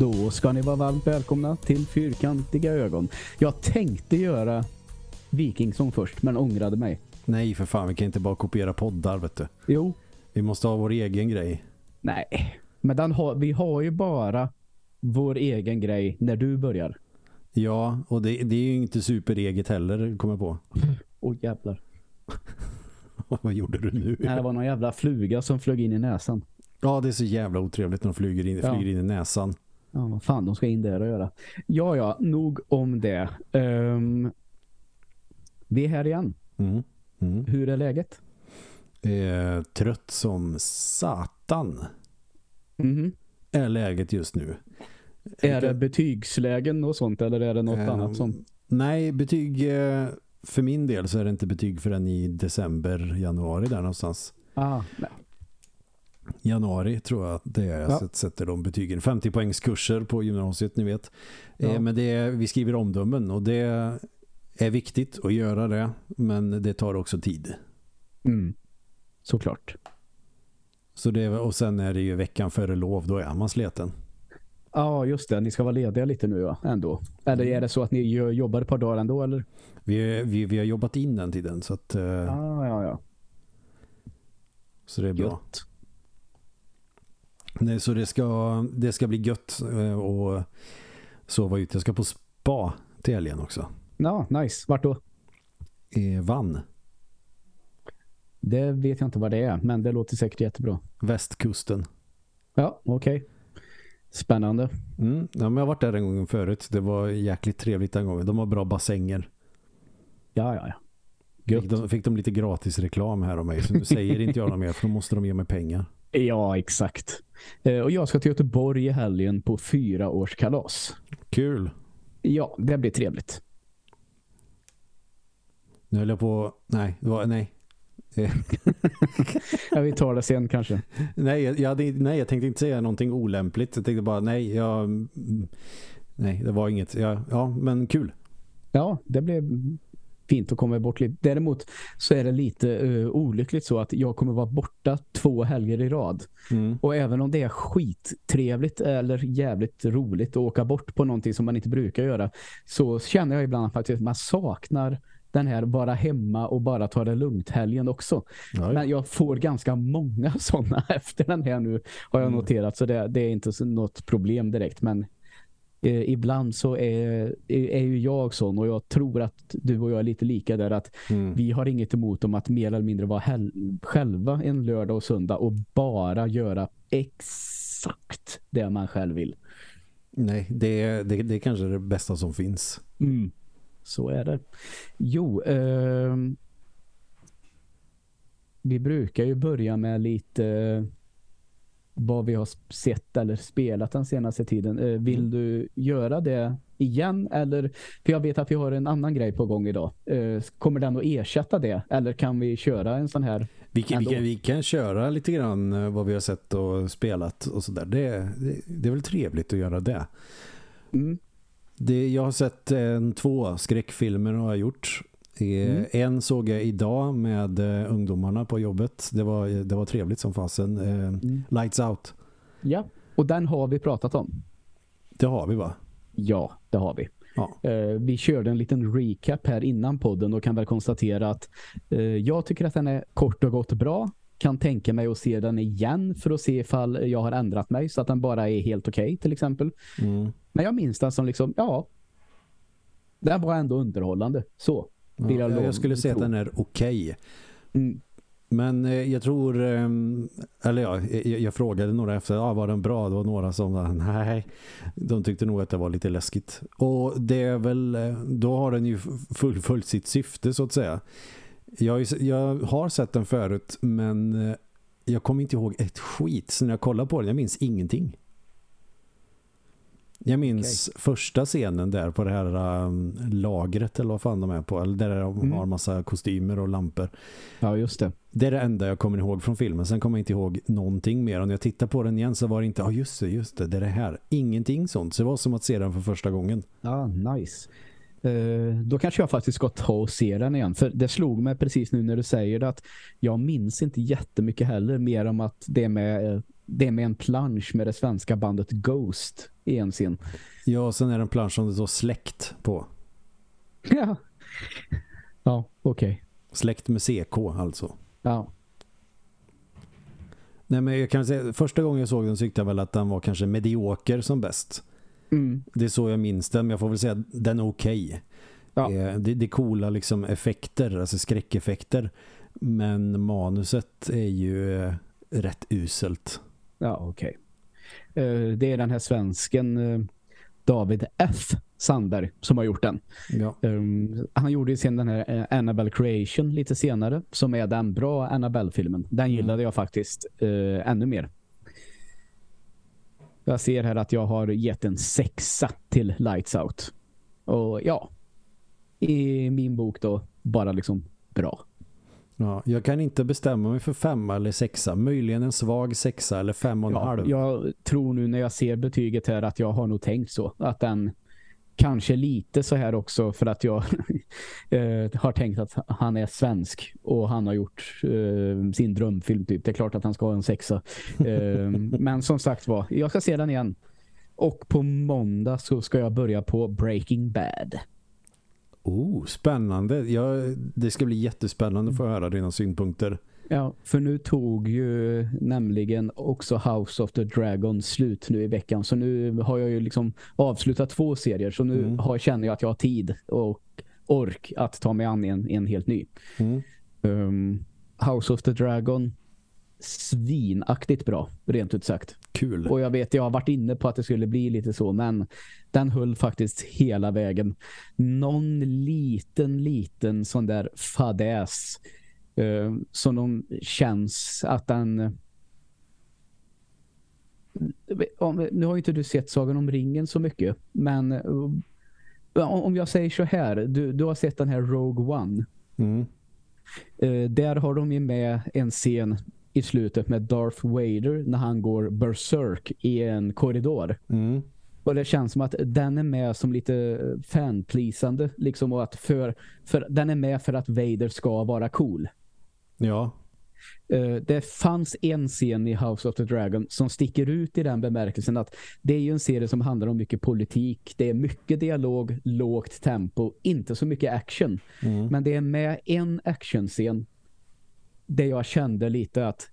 Då ska ni vara varmt välkomna till Fyrkantiga ögon. Jag tänkte göra Vikingsång först, men ångrade mig. Nej, för fan. Vi kan inte bara kopiera poddar, vet du. Jo. Vi måste ha vår egen grej. Nej, men har, vi har ju bara vår egen grej när du börjar. Ja, och det, det är ju inte supereget heller, kommer på. Åh oh, jävlar. Vad gjorde du nu? Nej, det var någon jävla fluga som flög in i näsan. Ja, det är så jävla otrevligt när de flyger in, ja. flyger in i näsan. Ja, vad fan de ska in där och göra. Ja, ja, nog om det. Um, vi är här igen. Mm. Mm. Hur är läget? Eh, trött som satan. Mm. Är läget just nu. Är det betygslägen och sånt eller är det något eh, annat som... Nej, betyg... Eh, för min del så är det inte betyg förrän i december, januari där någonstans. Ah, nej. Januari tror jag det är. Jag ja. sätter de betygen. 50 poängs kurser på gymnasiet, ni vet. Ja. Eh, men det är, vi skriver omdömen och det är viktigt att göra det. Men det tar också tid. Mm. Såklart. Så det, och sen är det ju veckan före lov, då är man sleten. Ja, just det. Ni ska vara lediga lite nu ja, ändå. Eller är det så att ni jobbar ett par dagar ändå? Eller? Vi, vi, vi har jobbat in den tiden. Så att, uh, ah, ja, ja. Så det är bra. Gött. Nej, så det ska, det ska bli gött uh, och sova ut. Jag ska på spa till helgen också. Ja, nice. Vart då? Vann. Det vet jag inte vad det är, men det låter säkert jättebra. Västkusten. Ja, okej. Okay. Spännande. Mm, ja, men jag har varit där en gång förut. Det var jäkligt trevligt den gången. De har bra bassänger. Ja, ja, ja. Fick de, fick de lite gratis reklam här om mig. Så nu säger inte jag något mer för då måste de ge mig pengar. Ja, exakt. Eh, och jag ska till Göteborg i helgen på fyra års kalas. Kul. Ja, det blir trevligt. Nu höll jag på... Nej, det var, nej. ja, vi tar det sen kanske. Nej jag, jag, nej, jag tänkte inte säga någonting olämpligt. Jag tänkte bara, nej, jag, nej det var inget. Ja, ja, men kul. Ja, det blev fint att komma bort lite. Däremot så är det lite uh, olyckligt så att jag kommer vara borta två helger i rad. Mm. Och även om det är skittrevligt eller jävligt roligt att åka bort på någonting som man inte brukar göra så känner jag ibland faktiskt att man saknar den här vara hemma och bara ta det lugnt helgen också. Nej. Men jag får ganska många sådana efter den här nu har jag mm. noterat så det, det, är inte något problem direkt men eh, ibland så är, är ju jag sån och jag tror att du och jag är lite lika där att mm. vi har inget emot om att mer eller mindre vara själva en lördag och söndag och bara göra exakt det man själv vill. Nej, det, det, det är kanske det bästa som finns. Mm. Så är det. Jo, eh, vi brukar ju börja med lite eh, vad vi har sett eller spelat den senaste tiden. Eh, vill mm. du göra det igen? Eller, för jag vet att vi har en annan grej på gång idag. Eh, kommer den att ersätta det? Eller kan vi köra en sån här vi kan, vi kan, vi kan, köra lite grann eh, vad vi har sett och spelat och sådär. Det, det, det är väl trevligt att göra det. Mm. Det, jag har sett en, två skräckfilmer har jag gjort. Mm. En såg jag idag med uh, ungdomarna på jobbet. Det var, det var trevligt som fasen. Uh, mm. Lights Out. Ja, och den har vi pratat om. Det har vi va? Ja, det har vi. Ja. Vi körde en liten recap här innan podden och kan väl konstatera att jag tycker att den är kort och gott bra kan tänka mig att se den igen för att se ifall jag har ändrat mig så att den bara är helt okej okay, till exempel. Mm. Men jag minns den som liksom, ja den var ändå underhållande. Så. Ja, jag, skulle säga att den är okej. Okay. Mm. Men eh, jag tror, eh, eller ja, jag, jag, frågade några efter, ja, var den bra? Det var några som, nej, de tyckte nog att det var lite läskigt. Och det är väl, eh, då har den ju fullföljt sitt syfte så att säga. Jag, jag har sett den förut men eh, jag kommer inte ihåg ett skit. Så när jag kollar på den, jag minns ingenting. Jag minns okay. första scenen där på det här um, lagret eller vad fan de är på. Eller där de mm. har massa kostymer och lampor. Ja, just det. Det är det enda jag kommer ihåg från filmen. Sen kommer jag inte ihåg någonting mer. Och när jag tittar på den igen så var det inte, ja ah, just det, just det, det är det här. Ingenting sånt. Så det var som att se den för första gången. Ja, ah, nice. Uh, då kanske jag faktiskt ska ta och se den igen. För det slog mig precis nu när du säger det att jag minns inte jättemycket heller mer om att det är med uh, det är med en plansch med det svenska bandet Ghost i en scen. Ja, och sen är det en plansch som det står släkt på. Ja, ja okej. Okay. Släkt med CK alltså. Ja. Nej, men jag kan säga, första gången jag såg den tyckte jag väl att den var kanske medioker som bäst. Mm. Det är så jag minns den, men jag får väl säga att den är okej. Okay. Ja. Eh, det, det är coola liksom effekter, alltså skräckeffekter. Men manuset är ju eh, rätt uselt. Ja, okej. Okay. Eh, det är den här svensken David F. Sandberg som har gjort den. Ja. han gjorde ju sen den här Annabelle Creation lite senare som är den bra Annabelle-filmen. Den gillade mm. jag faktiskt ännu mer. Jag ser här att jag har gett en sexa till Lights Out. Och ja, i min bok då bara liksom bra. Ja, jag kan inte bestämma mig för femma eller sexa. Möjligen en svag sexa eller fem och en ja, halv. Jag tror nu när jag ser betyget här att jag har nog tänkt så. Att den kanske lite så här också för att jag eh, har tänkt att han är svensk och han har gjort uh, sin drömfilm typ. Det är klart att han ska ha en sexa. Uh, men som sagt var, jag ska se den igen. Och på måndag så ska jag börja på Breaking Bad. Oh, spännande. Ja, det ska bli jättespännande att få höra dina synpunkter. Ja, för nu tog ju nämligen också House of the Dragon slut nu i veckan. Så nu har jag ju liksom avslutat två serier. Så nu mm. har, känner jag att jag har tid och ork att ta mig an en, en helt ny. Mm. Um, House of the Dragon svinaktigt bra, rent ut sagt. Kul. Och jag vet, jag har varit inne på att det skulle bli lite så, men den höll faktiskt hela vägen. Någon liten, liten sån där fadäs uh, som de känns att den... Om, nu har inte du sett Sagan om ringen så mycket, men uh, om jag säger så här, du, du har sett den här Rogue One. Mm. Uh, där har de ju med en scen i slutet med Darth Vader när han går berserk i en korridor. Mm. Och det känns som att den är med som lite fanpleasande liksom och att för, för den är med för att Vader ska vara cool. Ja. Uh, det fanns en scen i House of the Dragon som sticker ut i den bemärkelsen att det är ju en serie som handlar om mycket politik. Det är mycket dialog, lågt tempo, inte så mycket action. Mm. Men det är med en actionscen det jag kände lite att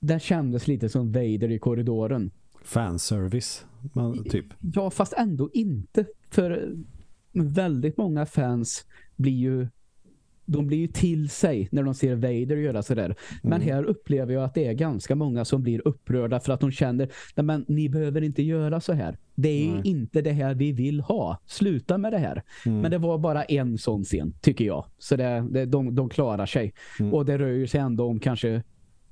det kändes lite som Vader i korridoren. Fanservice, man, typ. Ja, fast ändå inte. För väldigt många fans blir ju de blir ju till sig när de ser Vader göra sådär. Men mm. här upplever jag att det är ganska många som blir upprörda för att de känner men ni behöver inte göra så här. Det är Nej. inte det här vi vill ha. Sluta med det här. Mm. Men det var bara en sån scen, tycker jag. Så det, det, de, de klarar sig. Mm. Och det rör sig ändå om kanske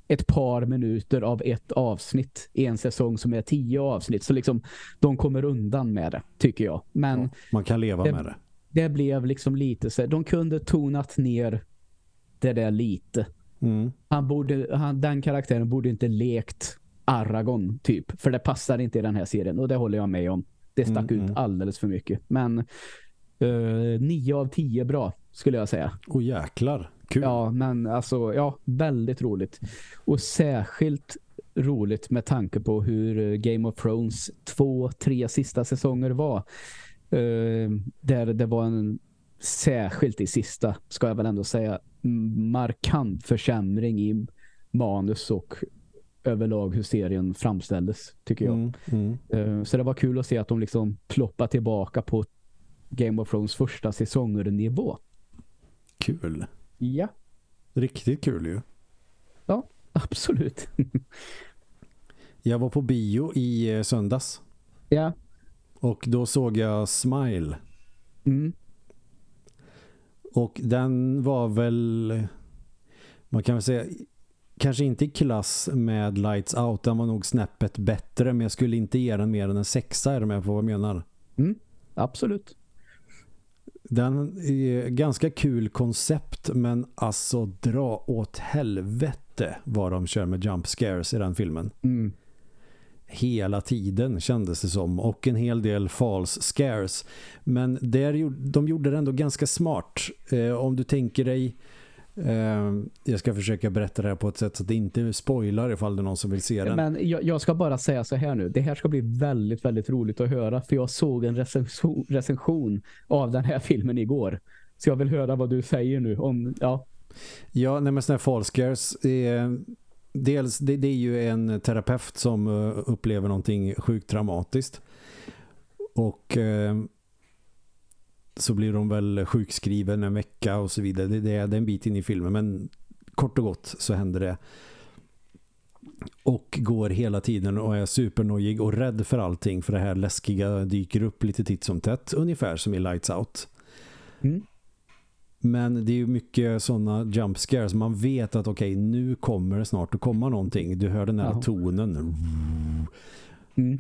ett par minuter av ett avsnitt i en säsong som är tio avsnitt. Så liksom de kommer undan med det, tycker jag. Men ja, man kan leva det, med det det blev liksom lite så de kunde tonat ner det där lite. Mm. Han borde, han, den karaktären borde inte lekt Aragorn typ, för det passar inte i den här serien och det håller jag med om. Det stack mm, ut mm. alldeles för mycket. Men uh, nio av tio bra skulle jag säga. Och jäklar, kul. Ja, men alltså, ja, väldigt roligt. Och särskilt roligt med tanke på hur Game of Thrones två, tre sista säsonger var. Uh, där det var en särskilt i sista, ska jag väl ändå säga, markant försämring i manus och överlag hur serien framställdes, tycker jag. Mm, mm. Uh, så det var kul att se att de liksom ploppar tillbaka på Game of Thrones första säsonger-nivå. Kul. Ja. Riktigt kul ju. Ja, absolut. jag var på bio i eh, söndags. Ja. Och då såg jag Smile. Mm. Och den var väl man kan väl säga kanske inte i klass med Lights Out. Den var nog snäppet bättre men jag skulle inte ge den mer än en sexa är det med på vad jag menar. Mm, absolut. Den är ganska kul koncept men alltså dra åt helvete vad de kör med jump scares i den filmen. Mm hela tiden kändes det som och en hel del false scares men där, de gjorde det ändå ganska smart eh, om du tänker dig Eh, jag ska försöka berätta det här på ett sätt så att det inte spoilar ifall det är någon som vill se den. Men jag, jag, ska bara säga så här nu. Det här ska bli väldigt, väldigt roligt att höra. För jag såg en recension, recension av den här filmen igår. Så jag vill höra vad du säger nu. Om, ja. ja, nej men sådana här falscares är... Dels, det, det, är ju en terapeut som eh, upplever någonting sjukt traumatiskt. Och... Eh, så blir de väl sjukskriven en vecka och så vidare. Det, det, är en bit in i filmen men kort och gott så händer det. Och går hela tiden och är supernojig och rädd för allting för det här läskiga dyker upp lite titt som tätt. Ungefär som i Lights Out. Mm. Men det är ju mycket sådana jump scares. Man vet att okej, okay, nu kommer det snart att komma någonting. Du hör den här Aha. tonen. Mm.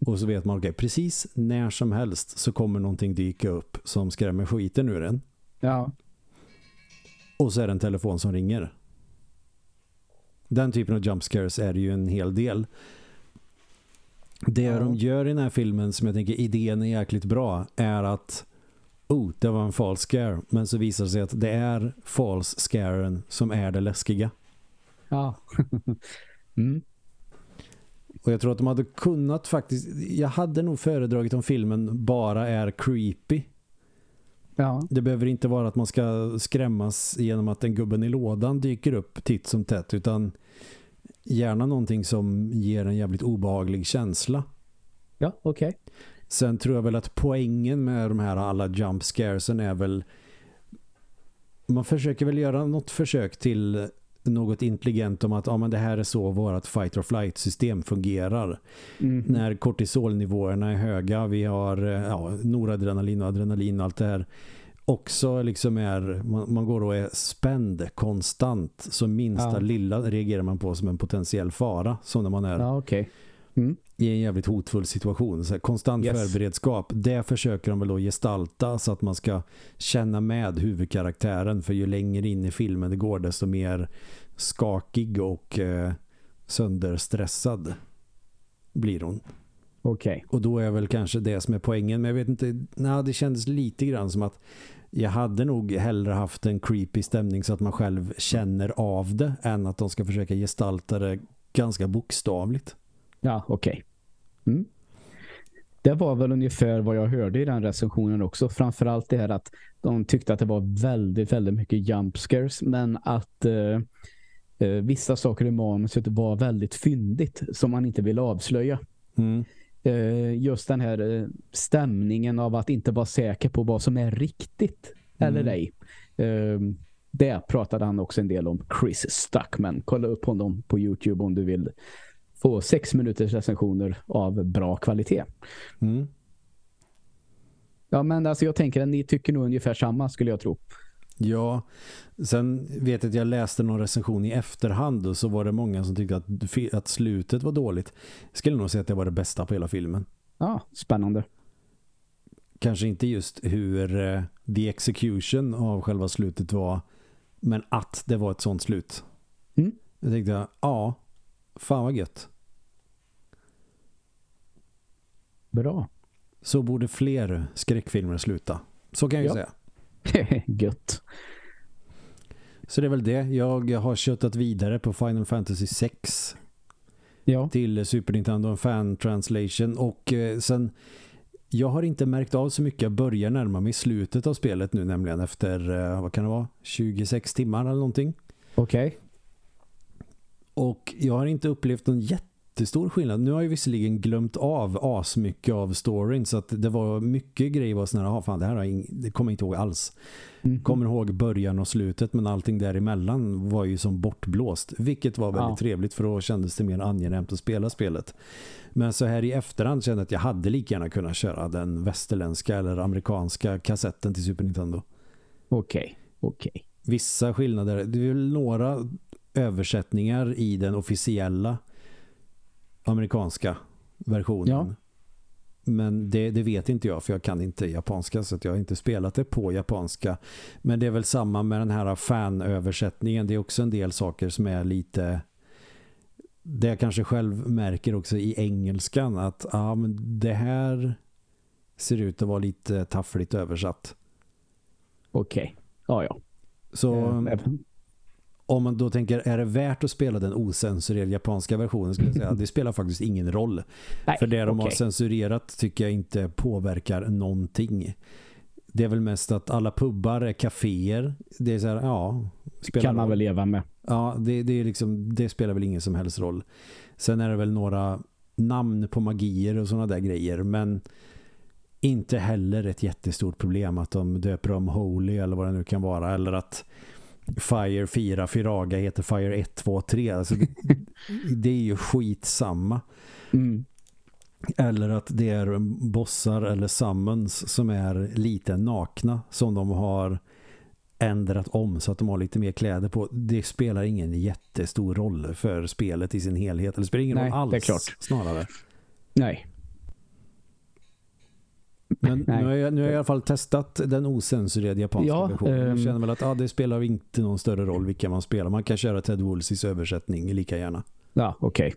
och så vet man, okej, okay, precis när som helst så kommer någonting dyka upp som skrämmer skiten ur den. Ja. Och så är det en telefon som ringer. Den typen av jump scares är det ju en hel del. Det ja. de gör i den här filmen som jag tänker idén är jäkligt bra är att oh, det var en false scare. Men så visar det sig att det är false scaren som är det läskiga. Ja. mm. Och jag tror att de hade kunnat faktiskt... Jag hade nog föredragit om filmen bara är creepy. Ja. Det behöver inte vara att man ska skrämmas genom att en gubben i lådan dyker upp titt som tätt. Utan gärna någonting som ger en jävligt obehaglig känsla. Ja, okej. Okay. Sen tror jag väl att poängen med de här alla jump scaresen är väl man försöker väl göra något försök till något intelligent om att ja, men det här är så vårt fight or flight system fungerar. Mm. När kortisolnivåerna är höga, vi har eh, ja, noradrenalin och adrenalin och allt det här också liksom är, man, man går och är spänd konstant så minsta ja. lilla reagerar man på som en potentiell fara som när man är ja, okay. Mm. i en jävligt hotfull situation. Så här, konstant yes. förberedskap, det försöker de väl då gestalta så att man ska känna med huvudkaraktären för ju längre in i filmen det går desto mer skakig och eh, sönderstressad blir hon. Okej. Okay. Och då är väl kanske det som är poängen. Men jag vet inte, nej, det kändes lite grann som att jag hade nog hellre haft en creepy stämning så att man själv känner av det än att de ska försöka gestalta det ganska bokstavligt. Ja, okej. Okay. Mm. Det var väl ungefär vad jag hörde i den recensionen också. Framförallt det här att de tyckte att det var väldigt, väldigt mycket jump scares men att eh, eh, vissa saker i manuset var väldigt fyndigt som man inte vill avslöja. Mm. Eh, just den här eh, stämningen av att inte vara säker på vad som är riktigt mm. eller ej. Eh, det pratade han också en del om Chris Stuckman. Kolla upp honom på Youtube om du vill få sex minuters recensioner av bra kvalitet. Mm. Ja, men alltså jag tänker att ni tycker nog ungefär samma skulle jag tro. Ja, sen vet jag att jag läste någon recension i efterhand och så var det många som tyckte att, att slutet var dåligt. Jag skulle nog säga att det var det bästa på hela filmen. Ja, spännande. Kanske inte just hur uh, the execution av själva slutet var men att det var ett sånt slut. Mm. Jag tänkte, ja, fan vad gött. Bra. Så borde fler skräckfilmer sluta. Så kan jag ja. säga. Gött. Så det är väl det. Jag har köttat vidare på Final Fantasy 6 ja. till Super Nintendo en fan translation och eh, sen jag har inte märkt av så mycket. Jag börjar närma mig slutet av spelet nu nämligen efter, eh, vad kan det vara? 26 timmar eller någonting. Okej. Okay. Och jag har inte upplevt någon jätte jättestor skillnad. Nu har jag visserligen glömt av asmycket av storyn så att det var mycket grejer var sådana här, fan det här har det kommer jag inte ihåg alls. Mm. Kommer ihåg början och slutet men allting däremellan var ju som bortblåst. Vilket var väldigt ja. trevligt för då kändes det mer angenämt att spela spelet. Men så här i efterhand kände jag att jag hade lika gärna kunnat köra den västerländska eller amerikanska kassetten till Super Nintendo. Okej, okay. okej. Okay. Vissa skillnader, det är väl några översättningar i den officiella amerikanska versionen. Ja. Men det, det, vet inte jag för jag kan inte japanska så jag har inte spelat det på japanska. Men det är väl samma med den här fanöversättningen. Det är också en del saker som är lite det jag kanske själv märker också i engelskan att ja, men det här ser ut att vara lite taffligt översatt. Okej, okay. ja ja. Så om man då tänker, är det värt att spela den osensurerade japanska versionen skulle jag säga, det spelar faktiskt ingen roll. Nej, För det de okej. har censurerat tycker jag inte påverkar någonting. Det är väl mest att alla pubbar är kaféer. Det är så här, ja, spelar kan man roll. väl leva med. Ja, det, det, är liksom, det spelar väl ingen som helst roll. Sen är det väl några namn på magier och sådana där grejer. Men inte heller ett jättestort problem att de döper om Holy eller vad det nu kan vara. Eller att Fire 4 Firaga heter Fire 1, 2, 3. Alltså det, det är ju skitsamma. Mm. Eller att det är bossar eller summons som är lite nakna som de har ändrat om så att de har lite mer kläder på. Det spelar ingen jättestor roll för spelet i sin helhet. Eller spelar ingen Nej, roll alls snarare. Nej. Men Nej. nu har, jag, nu har jag i alla fall testat den osensurerade japanska Ja, versionen. Jag ehm. känner väl att ja, det spelar inte någon större roll vilka man spelar. Man kan köra Ted Woolseys översättning lika gärna. Ja, okej.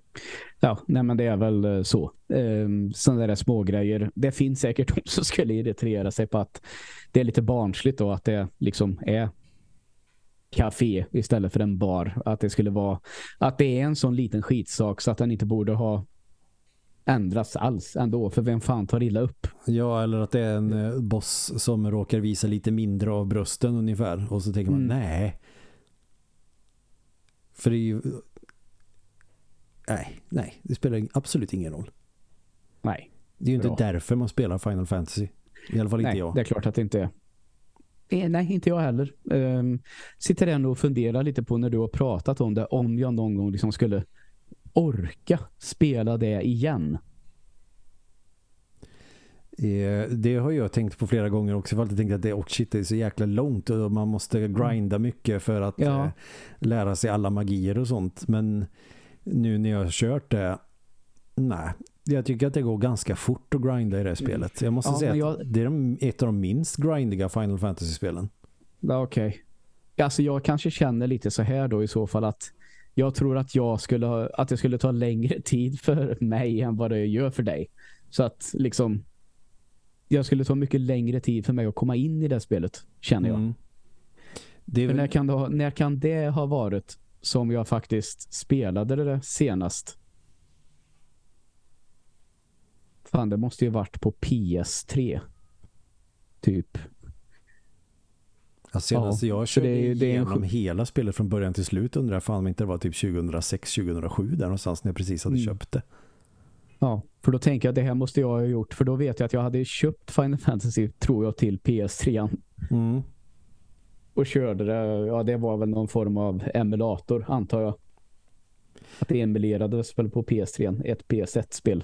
Ja, nej men det är väl eh, så. Um, sådana där små grejer. Det finns säkert de som skulle irritera sig på att det är lite barnsligt då att det liksom är café istället för en bar. Att det skulle vara att det är en sån liten skitsak så att den inte borde ha ändrats alls ändå. För vem fan tar illa upp? Ja, eller att det är en eh, boss som råkar visa lite mindre av brösten ungefär. Och så tänker man, Mm. nej. För det är ju... Nej, nej. Det spelar absolut ingen roll. Nej, Det är ju inte Bra. därför man spelar Final Fantasy. I alla fall inte nej jag. det är klart att det inte är. Eh, Nej, inte jag heller. Um, sitter ändå och funderar lite på när du har pratat om det, om jag någon gång liksom skulle orka spela det igen. Eh, Det har jag tänkt på flera gånger också. Jag har alltid tänkt att det, oh shit, det är så jäkla långt och man måste grinda mycket för att Ja. eh, lära sig alla magier och sånt. Men nu när jag har kört det, nej. Jag tycker att det går ganska fort att grinda i det här spelet. Jag måste Ja, säga att jag- det är ett av de minst grindiga Final Fantasy-spelen. Ja, Okej. Alltså jag kanske känner lite så här då i så fall att jag tror att jag skulle ha, att det skulle ta längre tid för mig än vad det gör för dig. Så att liksom jag skulle ta mycket längre tid för mig att komma in i det spelet, känner jag. Mm. För när väl, kan, det ha, när kan det ha varit som jag faktiskt spelade det senast? Fan, det måste ju varit på PS3. Typ. Alltså, ja, jag körde det det en igenom sjuk- hela spelet från början till slut undrar fan om inte det var typ 2006-2007 där någonstans när jag precis hade Mm. köpt det. Ja, för då tänker jag att det här måste jag ha gjort. För då vet jag att jag hade köpt Final Fantasy, tror jag, till PS3 Mm. och körde det. Ja, det var väl någon form av emulator, antar jag. Att det emulerades väl på PS3, ett PS1-spel.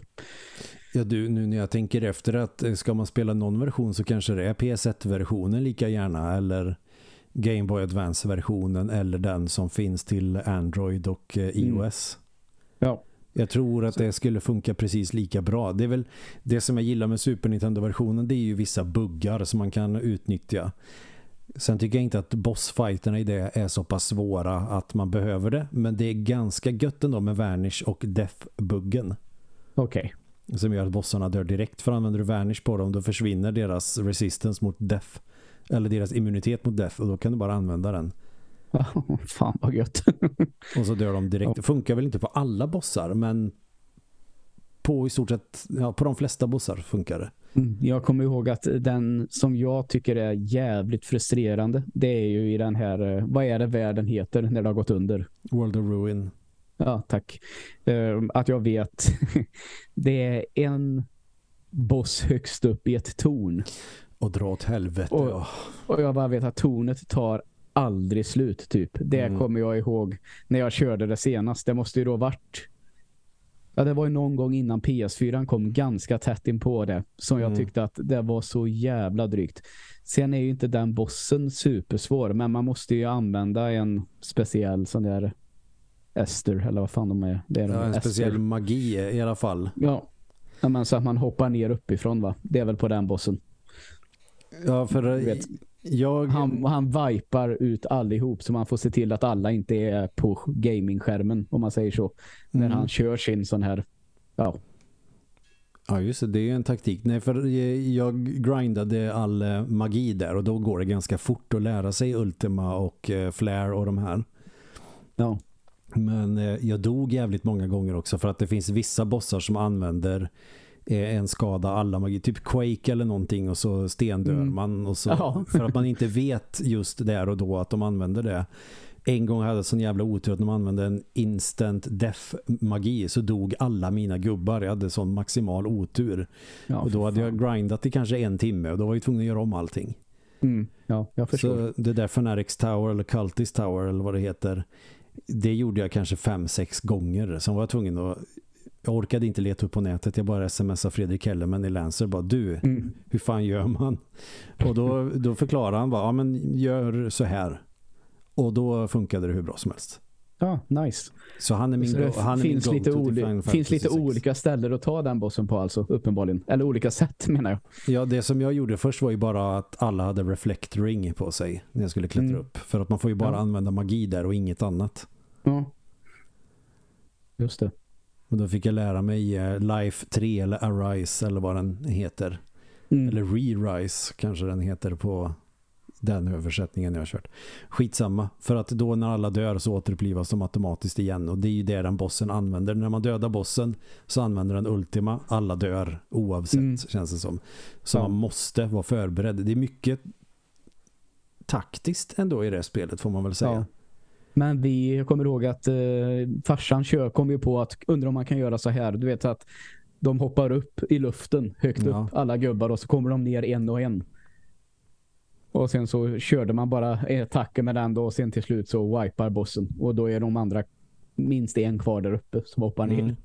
Ja du, nu när jag tänker efter att eh, ska man spela någon version så kanske det är PS1-versionen lika gärna eller Game Boy Advance-versionen eller den som finns till Android och eh, Mm. iOS. Ja. Jag tror att det skulle funka precis lika bra. Det är väl det som jag gillar med Super Nintendo-versionen det är ju vissa buggar som man kan utnyttja. Sen tycker jag inte att bossfighterna i det är så pass svåra att man behöver det. Men det är ganska gött ändå med Vanish och Death-buggen. Okej. Som gör att bossarna dör direkt. För använder du Vanish på dem då försvinner deras resistance mot Death. Eller deras immunitet mot Death och då kan du bara använda den. Fan vad gött. Och så dör de direkt. Det funkar väl inte på alla bossar men på i stort sett, ja, på de flesta bossar funkar det. Mm, Jag kommer ihåg att den som jag tycker är jävligt frustrerande, det är ju i den här, eh, vad är det världen heter när det har gått under? World of Ruin. Ja, tack. Eh, Att jag vet, det är en boss högst upp i ett torn. Och dra åt helvete. Och- ja. Och jag bara vet att tornet tar aldrig slut typ. Det Mm. kommer jag ihåg när jag körde det senast. Det måste ju då varit Ja, det var ju någon gång innan PS4 kom ganska tätt in på det som jag Mm. tyckte att det var så jävla drygt. Sen är ju inte den bossen supersvår, men man måste ju använda en speciell sån där Ester, eller vad fan de är. Det är Ja, en Ester. speciell magi i alla fall. Ja. men så att man hoppar ner uppifrån va? Det är väl på den bossen. Ja, för jag... han, han vipar ut allihop så man får se till att alla inte är på gamingskärmen om man säger så. När Mm. han kör sin sån här ja, Ja just det, det är ju en taktik. Nej för jag grindade all eh, magi där och då går det ganska fort att lära sig Ultima och eh, Flare och de här. Ja. Men eh, jag dog jävligt många gånger också för att det finns vissa bossar som använder eh, en skada alla magi, typ Quake eller någonting och så stendör Mm. man och så, Ja. för att man inte vet just där och då att de använder det. En gång hade jag sån jävla otur att de använde en instant death magi så dog alla mina gubbar. Jag hade sån maximal otur. ja och då hade jag grindat i kanske en timme och då var jag tvungen att göra om allting. Mm. Ja, jag förstår. Så det där Fanatics Tower eller Cultist Tower eller vad det heter det gjorde jag kanske fem, sex gånger. Sen var jag tvungen att jag orkade inte leta upp på nätet. Jag bara smsade Fredrik Hellerman i Lancer. Bara, du, Mm. hur fan gör man? Och då, då förklarade han bara, ja men gör så här. Och då funkade det hur bra som helst. Ja, nice. Så han är min, det han är min finns, lite, till Final oli- finns lite 6. olika ställen att ta den bossen på alltså, uppenbarligen. Eller olika sätt menar jag. Ja, det som jag gjorde först var ju bara att alla hade reflect ring på sig när jag skulle klättra Mm. upp. För att man får ju bara Ja. använda magi där och inget annat. Ja. Just det. Och då fick jag lära mig eh, Life 3 eller Arise eller vad den heter. Mm. Eller Re-Rise kanske den heter på den översättningen jag har kört. Skitsamma. För att då när alla dör så återupplivas de automatiskt igen. Och det är ju det den bossen använder. När man dödar bossen så använder den Ultima. Alla dör oavsett Mm. känns det som. Så Ja. man måste vara förberedd. Det är mycket taktiskt ändå i det spelet får man väl säga. Ja. Men vi jag kommer ihåg att eh, farsan kör kom ju på att undrar om man kan göra så här. Du vet att de hoppar upp i luften högt Ja. upp alla gubbar och så kommer de ner en och en. Och sen så körde man bara attacker med den då och sen till slut så wipar bossen. Och då är de andra minst en kvar där uppe som hoppar ner. Mm.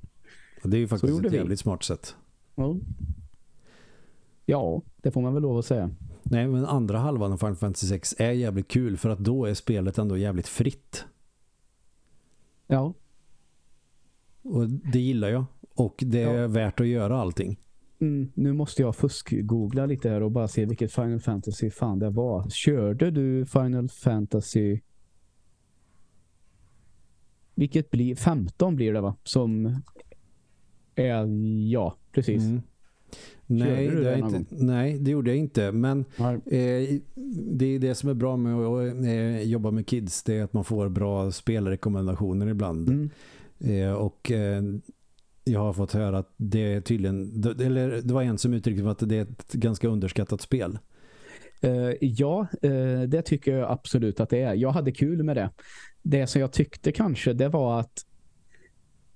Det är ju faktiskt ett vi. jävligt smart sätt. Ja. ja, det får man väl lov att säga. Nej, men andra halvan av Final Fantasy 6 är jävligt kul för att då är spelet ändå jävligt fritt. Ja, Och det gillar jag. Och det är Ja. värt att göra allting. Mm, nu måste jag fusk-googla lite här och bara se vilket Final Fantasy fan det var. Körde du Final Fantasy vilket blir 15 blir det va? Som är ja, precis. Mm. Nej, det inte, nej, det gjorde jag inte. Men eh, det är det som är bra med att eh, jobba med kids. Det är att man får bra spelrekommendationer ibland. Mm. Eh, och eh, jag har fått höra att det är tydligen, eller det var en som uttryckte att det är ett ganska underskattat spel. Eh, ja, eh, det tycker jag absolut att det är. Jag hade kul med det. Det som jag tyckte kanske, det var att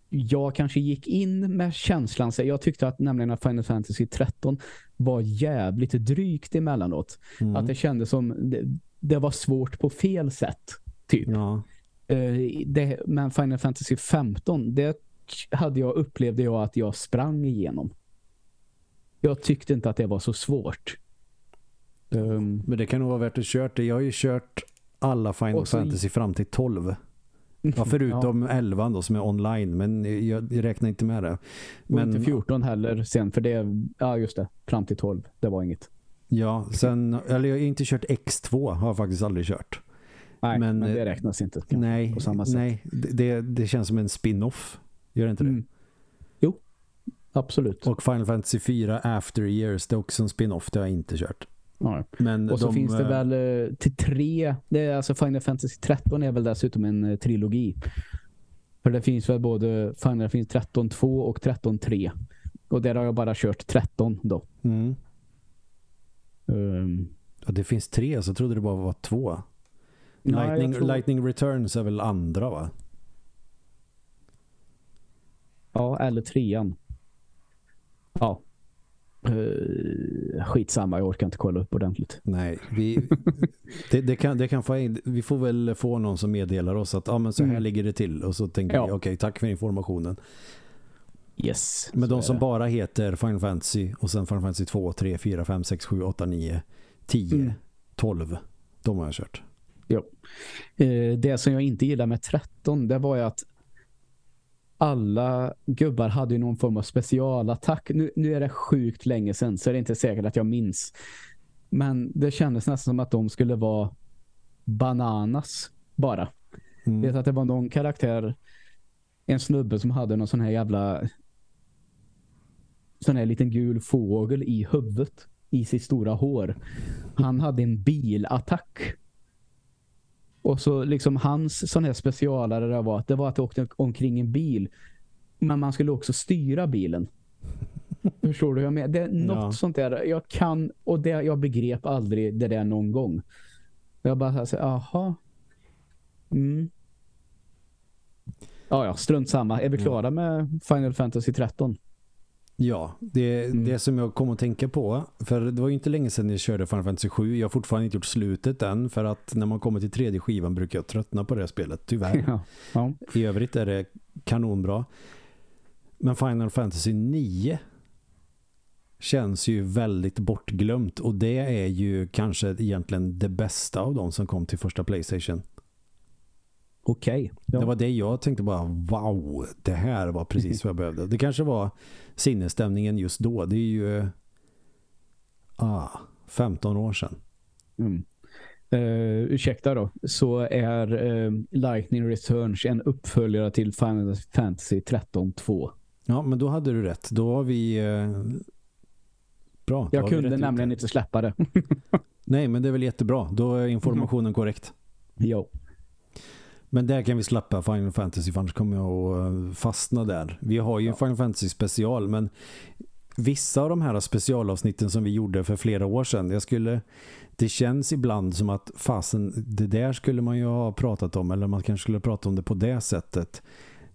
jag kanske gick in med känslan, så jag tyckte att nämligen att Final Fantasy 13 var jävligt drygt emellanåt. Mm. Att det kändes som det, det var svårt på fel sätt, typ. Ja. Eh, det, men Final Fantasy 15, det hade jag upplevde jag att jag sprang igenom. Jag tyckte inte att det var så svårt. Um, Men det kan nog vara värt att kört det. Jag har ju kört alla Final Och så- Fantasy fram till 12. Ja, förutom 11 då som är online. Men jag, räknar inte med det. Men inte Men 14 heller sen för det, ja just det, fram till 12. Det var inget. ja, sen, eller jag har inte kört X2. Har jag faktiskt aldrig kört. Nej, men, Men, det eh, räknas inte. Nej, På samma sätt. nej det, det, det känns som en spin-off. Gör det inte det? Mm. Jo, absolut. Och Final Fantasy 4 After Years, det är också en spin-off. Det har jag inte kört. ja. Men Och så de, finns det eh, väl eh, till tre, det är alltså Final Fantasy 13 är väl dessutom en eh, trilogi. För det finns väl både Final Fantasy 13 2 och 13 3. Och där har jag bara kört 13 då. Mm. Um, Ja, det finns tre, så trodde det bara var två. nej, Lightning, tror- Lightning Returns är väl andra va? Ja, eller trean. Ja. Uh, skitsamma, jag orkar inte kolla upp ordentligt. Nej, vi, det, det, kan, det kan få, vi får väl få någon som meddelar oss att ah, men så här Mm. ligger det till. Och så tänker Ja. vi, okej, tack för informationen. Yes. Men de som det. bara heter Final Fantasy och sen Final Fantasy 2, 3, 4, 5, 6, 7, 8, 9, 10, Mm. 12. De har jag kört. Eh, det som jag inte gillar med 13 det var ju att alla gubbar hade ju någon form av specialattack. Nu, nu är det sjukt länge sedan så är det inte säkert att jag minns. Men det kändes nästan som att de skulle vara bananas bara. Mm. Vet att det var någon karaktär en snubbe som hade någon sån här jävla sån här liten gul fågel i huvudet i sitt stora hår. Han hade en bilattack. Och så liksom hans sån här specialare det var det var att det åkte omkring en bil. Men man skulle också styra bilen. Förstår du hur jag menar? Det är något Ja. sånt där. Jag kan, och det, jag begrep aldrig det där någon gång. Jag bara så här, aha. Mm. Ja, ja, strunt samma. Är vi klara med Final Fantasy 13? Ja, det, Mm. det som jag kom att tänka på, för det var ju inte länge sedan jag körde Final Fantasy 7. Jag har fortfarande inte gjort slutet än, för att när man kommer till tredje skivan brukar jag tröttna på det spelet, tyvärr. Ja. ja. I övrigt är det kanonbra. Men Final Fantasy 9 känns ju väldigt bortglömt och det är ju kanske egentligen det bästa av de som kom till första Playstation. Okej. Ja. Det var det jag tänkte bara, wow, det här var precis vad jag behövde. Det kanske var sinnesstämningen just då. Det är ju ah, 15 år sedan. Mm. Uh, ursäkta då, så är uh, Lightning Returns en uppföljare till Final Fantasy 13.2. Ja, men då hade du rätt. Då har vi eh, bra. Jag kunde nämligen inte släppa det. Nej, men det är väl jättebra. Då är informationen korrekt. jo. Men där kan vi släppa Final Fantasy för annars kommer jag att eh, fastna där. Vi har ju en Final Fantasy special men vissa av de här specialavsnitten som vi gjorde för flera år sedan, jag skulle det känns ibland som att fasen, det där skulle man ju ha pratat om eller man kanske skulle prata om det på det sättet.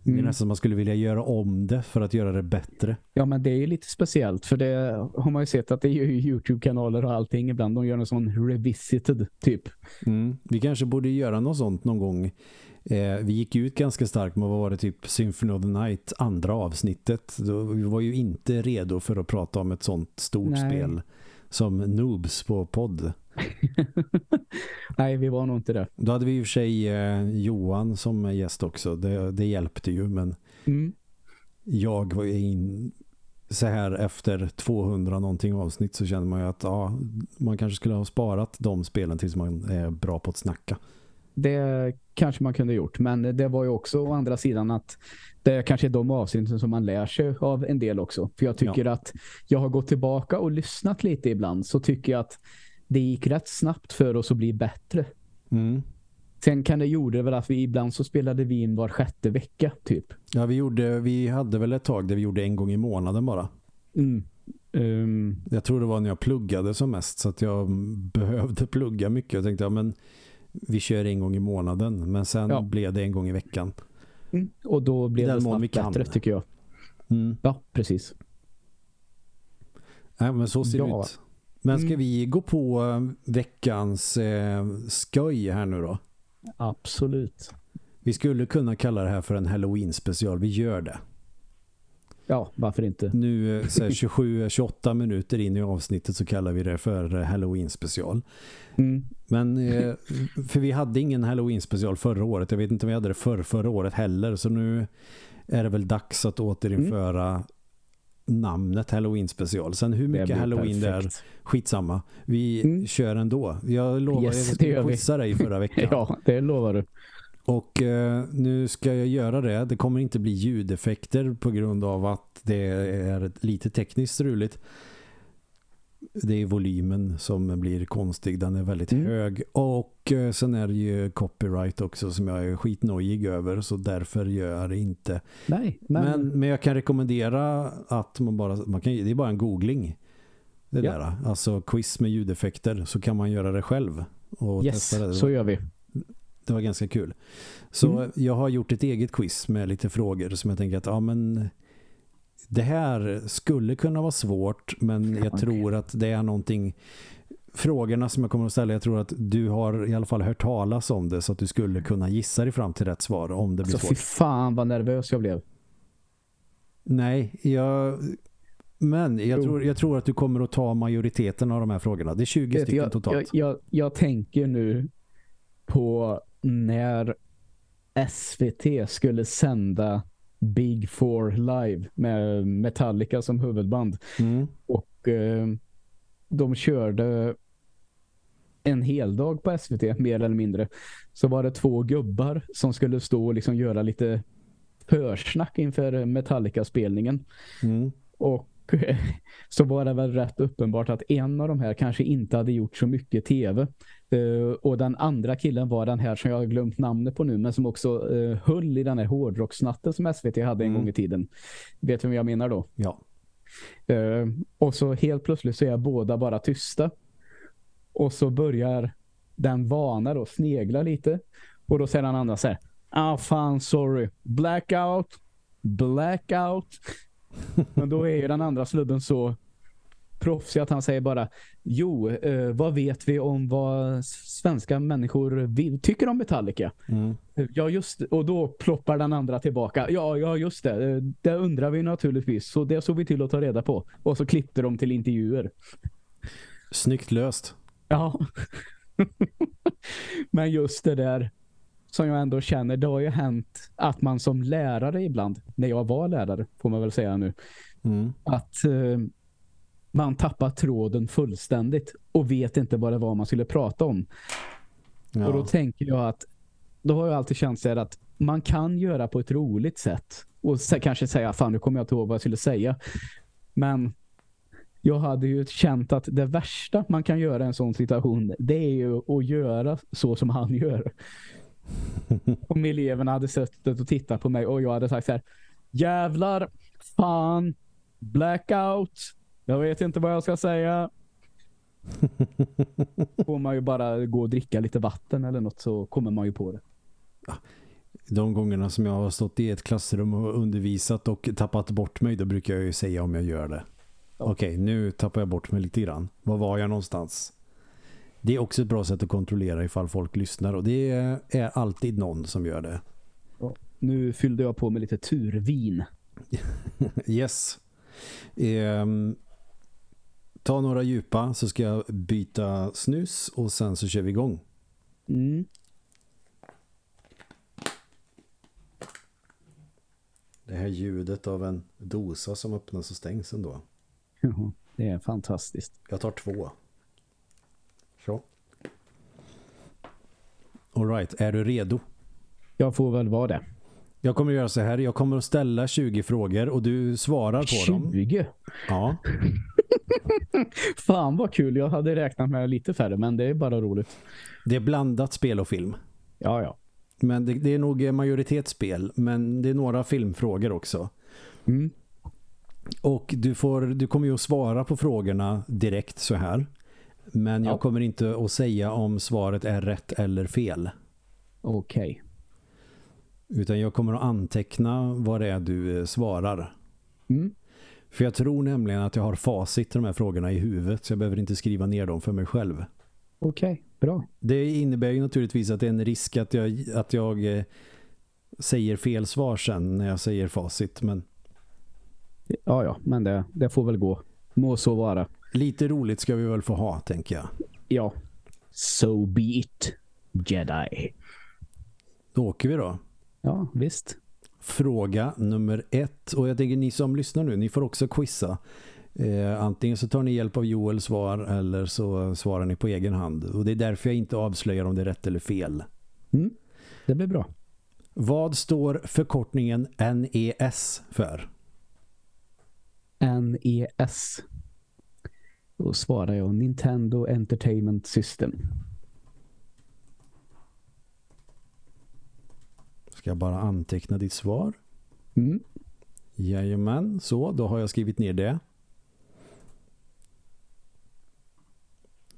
Det är Mm. nästan som man skulle vilja göra om det för att göra det bättre. Ja, men det är lite speciellt för det har man ju sett att det är ju Youtube-kanaler och allting ibland. De gör en sån revisited typ. Mm. Vi kanske borde göra något sånt någon gång. Eh, vi gick ut ganska starkt med vad var det typ Symphony of the Night andra avsnittet. Då, vi var ju inte redo för att prata om ett sånt stort Nej. spel som Noobs på podd. Nej, vi var nog inte det. Då hade vi i och för sig eh, Johan som gäst också. Det, det hjälpte ju men Mm. jag var in så här efter 200 någonting avsnitt så känner man ju att ja, man kanske skulle ha sparat de spelen tills man är bra på att snacka. Det kanske man kunde gjort. Men det var ju också å andra sidan att det kanske är de avsnitten som man lär sig av en del också. För jag tycker att jag har gått tillbaka och lyssnat lite ibland så tycker jag att det gick rätt snabbt för oss att bli bättre. Mm. Sen kan det gjorde väl att vi ibland så spelade vi in var sjätte vecka typ. Ja, vi, gjorde, vi hade väl ett tag där vi gjorde en gång i månaden bara. Mm. Ehm, Jag tror det var när jag pluggade som mest så att jag behövde plugga mycket. Jag tänkte, ja men vi kör en gång i månaden. Men sen Ja. blev det en gång i veckan. mm. Och då blev Den det vi snabbt kan. bättre tycker jag. Mm. Ja, precis. Nej, men så ser det Ja. ut. Men ska Mm. vi gå på eh, veckans eh, skoj här nu då? Absolut. Vi skulle kunna kalla det här för en Halloween special. Vi gör det. Ja, varför inte? Nu eh, så här 27-28 minuter in i avsnittet så kallar vi det för eh, Halloween special. Mm. Men eh, för vi hade ingen Halloween special förra året. Jag vet inte om vi hade det för förra året heller. Så nu är det väl dags att återinföra namnet Halloween special. Sen hur mycket Halloween det är, perfekt. skitsamma. Vi Mm. kör ändå. Jag lovade Yes, jag skulle quizza dig förra veckan. Ja, det lovar du. Och eh, nu ska jag göra det. Det kommer inte bli ljudeffekter på grund av att det är lite tekniskt struligt. Det är volymen som blir konstig. Den är väldigt Mm. hög. Och eh, sen är det ju copyright också som jag är skitnojig över. Så därför gör jag det inte. Nej, men, Men, men jag kan rekommendera att man bara, man kan, det är bara en googling. Det Ja. där. Alltså quiz med ljudeffekter. Så kan man göra det själv. Och yes, testa det. så gör vi. Det var ganska kul. Så Mm. jag har gjort ett eget quiz med lite frågor som jag tänker att ja men det här skulle kunna vara svårt men jag Okej. tror att det är någonting frågorna som jag kommer att ställa, jag tror att du har i alla fall hört talas om det så att du skulle kunna gissa dig fram till rätt svar om det blir Alltså, fy svårt. fan vad nervös jag blev. Nej, jag men jag tror, jag tror att du kommer att ta majoriteten av de här frågorna. Det är 20 Vet, stycken jag, totalt. jag, jag, jag tänker nu på när SVT skulle sända Big Four live med Metallica som huvudband. Mm. Och eh, de körde en hel dag på SVT, mer eller mindre. Så var det två gubbar som skulle stå och liksom göra lite försnack inför Metallica-spelningen. Mm. Och så var det väl rätt uppenbart att en av de här kanske inte hade gjort så mycket tv. Uh, och den andra killen var den här som jag har glömt namnet på nu men som också uh, höll i den här hårdrocksnatten som SVT hade en mm. gång i tiden. Vet du vad jag menar då? Ja. Uh, och så helt plötsligt så är båda bara tysta. Och så börjar den vana då snegla lite. Och då säger den andra så här. Ah fan sorry. Blackout. Blackout. Men då är ju den andra sludden så proffsig att han säger bara Jo, eh, vad vet vi om vad svenska människor vill, tycker om Metallica? Mm. Ja, just Och då ploppar den andra tillbaka. Ja, ja, just det. Eh, det undrar vi naturligtvis. Så det såg vi till att ta reda på. Och så klippte de till intervjuer. Snyggt löst. Ja. Men just det där som jag ändå känner, det har ju hänt att man som lärare ibland, när jag var lärare får man väl säga nu, mm. att eh, man tappar tråden fullständigt och vet inte vad det var man skulle prata om. Ja. Och då tänker jag att då har jag alltid känt att man kan göra på ett roligt sätt och kanske säga, fan nu kommer jag inte ihåg vad jag skulle säga. Men jag hade ju känt att det värsta man kan göra i en sån situation det är ju att göra så som han gör. Om eleverna hade suttit och tittat på mig och jag hade sagt så här Jävlar, fan, blackout, jag vet inte vad jag ska säga. Får man ju bara gå och dricka lite vatten eller något så kommer man ju på det. De gångerna som jag har stått i ett klassrum och undervisat och tappat bort mig, då brukar jag ju säga om jag gör det. Ja. Okej, nu tappar jag bort mig lite grann. Var var jag någonstans? Det är också ett bra sätt att kontrollera ifall folk lyssnar och det är alltid någon som gör det. Ja. Nu fyllde jag på med lite turvin. yes. Um, ta några djupa så ska jag byta snus och sen så kör vi igång. Mm. Det här ljudet av en dosa som öppnas och stängs ändå. det är fantastiskt. Jag tar två. Alright, är du redo? Jag får väl vara det. Jag kommer att göra så här. Jag kommer att ställa 20 frågor och du svarar på 20? dem. 20? Ja. Fan vad kul. Jag hade räknat med lite färre men det är bara roligt. Det är blandat spel och film. Ja, ja. Men det, det är nog majoritetsspel. Men det är några filmfrågor också. Mm. Och du, får, du kommer ju att svara på frågorna direkt så här. Men jag kommer inte att säga om svaret är rätt eller fel. Okej. Okay. Utan jag kommer att anteckna vad det är du eh, svarar. Mm. För jag tror nämligen att jag har facit till de här frågorna i huvudet så jag behöver inte skriva ner dem för mig själv. Okej, okay, bra. Det innebär ju naturligtvis att det är en risk att jag, att jag eh, säger fel svar sen när jag säger facit. Men... Ja, ja, men det, det får väl gå. Må så vara. Lite roligt ska vi väl få ha, tänker jag. Ja. So be it, Jedi. Då åker vi då. Ja, visst. Fråga nummer ett. Och jag tänker ni som lyssnar nu, ni får också quizza. Eh, antingen så tar ni hjälp av Joels svar eller så svarar ni på egen hand. Och det är därför jag inte avslöjar om det är rätt eller fel. Mm, det blir bra. Vad står förkortningen NES för? NES. Då svarar jag Nintendo Entertainment System. Ska jag bara anteckna ditt svar? Mm. Jajamän, så då har jag skrivit ner det.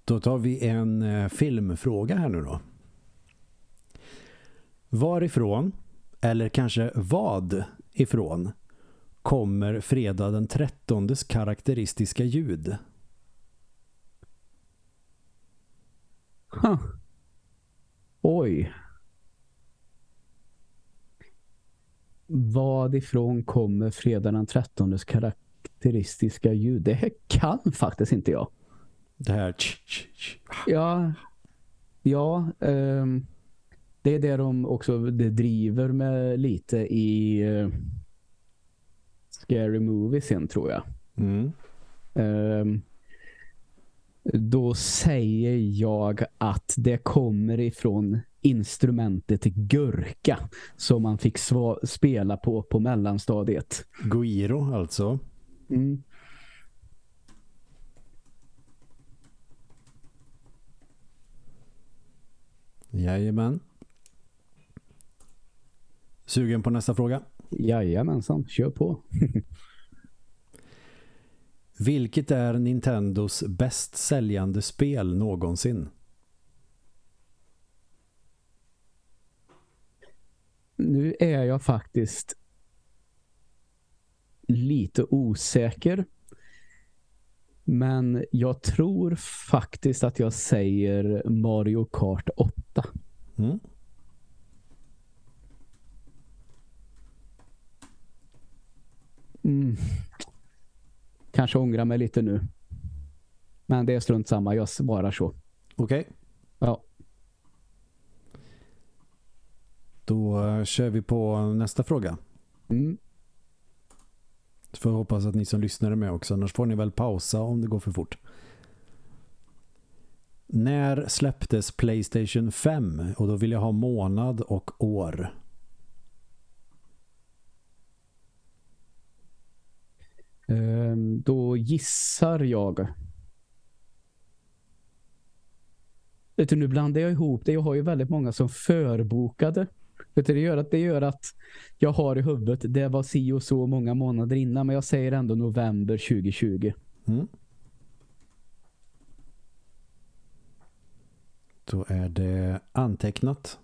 Då tar vi en eh, filmfråga här nu då. Varifrån, eller kanske vad ifrån, kommer fredag den 13 karaktäristiska ljud? Huh. Oj. Vad ifrån kommer fredag den 13 karaktäristiska ljud? Det här kan faktiskt inte jag. Det här... Ja, ja um, det är det de också det driver med lite i uh, Scary Movies tror jag. Mm. Um, då säger jag att det kommer ifrån instrumentet gurka som man fick spela på på mellanstadiet. Guiro alltså? Mm. Jajamän. Sugen på nästa fråga? Jajamensan, kör på. Vilket är Nintendos bäst säljande spel någonsin? Nu är jag faktiskt lite osäker. Men jag tror faktiskt att jag säger Mario Kart 8. Mm. Mm. Kanske ångrar mig lite nu. Men det är strunt samma, jag svarar så. Okej. Okay. Ja. Då kör vi på nästa fråga. Mm. Så får jag hoppas att ni som lyssnar är med också. Annars får ni väl pausa om det går för fort. När släpptes Playstation 5? Och då vill jag ha månad och år. Ehm, då gissar jag. Vet du, nu blandar jag ihop det. Jag har ju väldigt många som förbokade. Vet du, det, gör att, det gör att jag har i huvudet, det var si och så många månader innan. Men jag säger ändå november 2020. Mm. Då är det antecknat.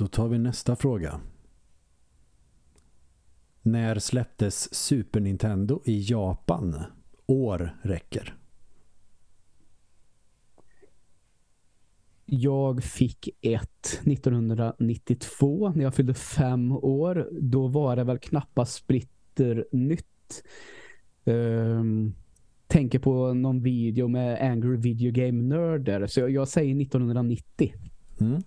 Då tar vi nästa fråga. När släpptes Super Nintendo i Japan? År räcker. Jag fick ett 1992 när jag fyllde fem år. Då var det väl knappast splitter nytt. Um, tänker på någon video med Angry Video Game Nerder. Så jag, jag säger 1990. Mm.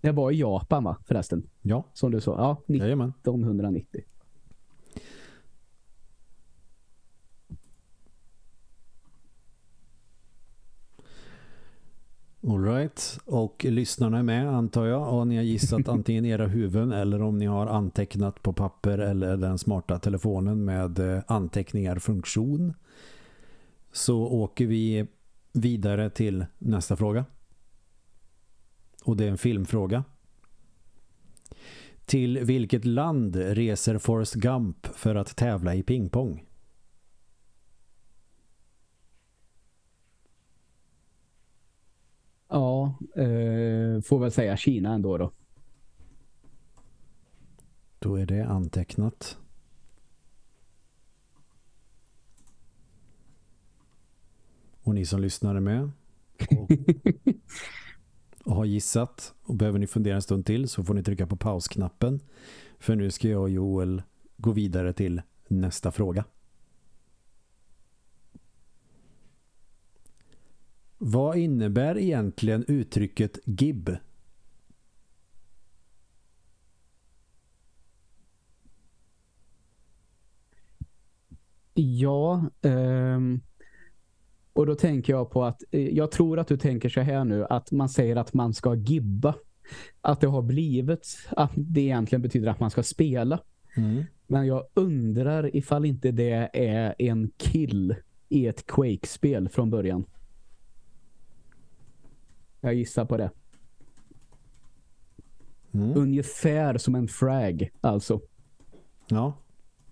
Det var i Japan va, förresten? Ja. Som du sa. Ja, 1990. Alright, och lyssnarna är med antar jag och ni har gissat antingen era huvuden eller om ni har antecknat på papper eller den smarta telefonen med eh, anteckningar-funktion så åker vi vidare till nästa fråga. Och det är en filmfråga. Till vilket land reser Forrest Gump för att tävla i pingpong? Ja, eh, får väl säga Kina ändå då. Då är det antecknat. Och ni som lyssnar är med. Och, och har gissat och behöver ni fundera en stund till så får ni trycka på pausknappen. För nu ska jag och Joel gå vidare till nästa fråga. Vad innebär egentligen uttrycket GIB? Ja, um, och då tänker jag på att eh, jag tror att du tänker så här nu att man säger att man ska gibba. Att det har blivit att det egentligen betyder att man ska spela. Mm. Men jag undrar ifall inte det är en kill i ett Quake-spel från början. Jag gissar på det. Mm. Ungefär som en frag, alltså. Ja.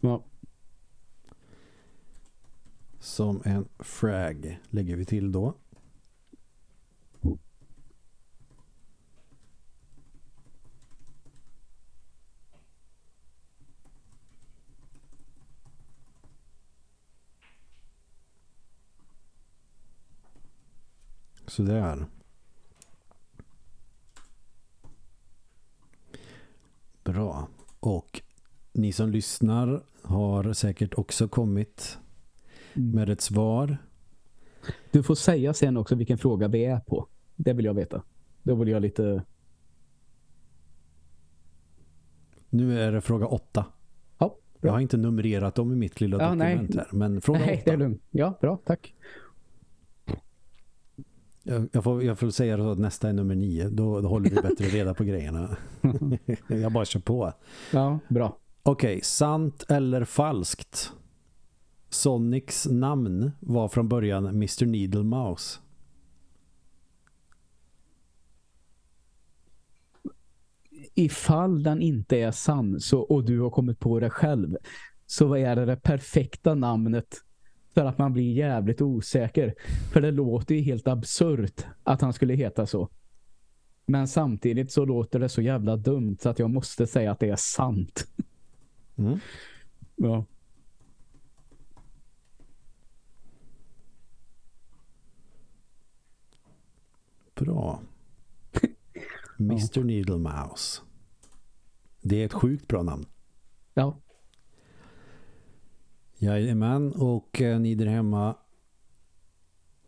Ja. Som en frag lägger vi till då. Sådär. Bra. Och ni som lyssnar har säkert också kommit med ett svar. Du får säga sen också vilken fråga vi är på. Det vill jag veta. Då vill jag lite... Nu är det fråga åtta. Ja, bra. Jag har inte numrerat dem i mitt lilla Ja, dokument nej. här. Men fråga Nej, det åtta. är lugnt. Ja, bra. Tack. Jag, jag, får, jag får säga så att nästa är nummer nio. Då, då håller vi bättre reda på grejerna. jag bara kör på. Ja, bra. Okej, sant eller falskt? Sonics namn var från början Mr. Needle Mouse? Ifall den inte är sann så, och du har kommit på det själv så är det det perfekta namnet för att man blir jävligt osäker. För det låter ju helt absurt att han skulle heta så. Men samtidigt så låter det så jävla dumt så att jag måste säga att det är sant. Mm. Ja. Bra. Mr. Needle Mouse. Det är ett sjukt bra namn. Ja. Jajamän, och eh, ni där hemma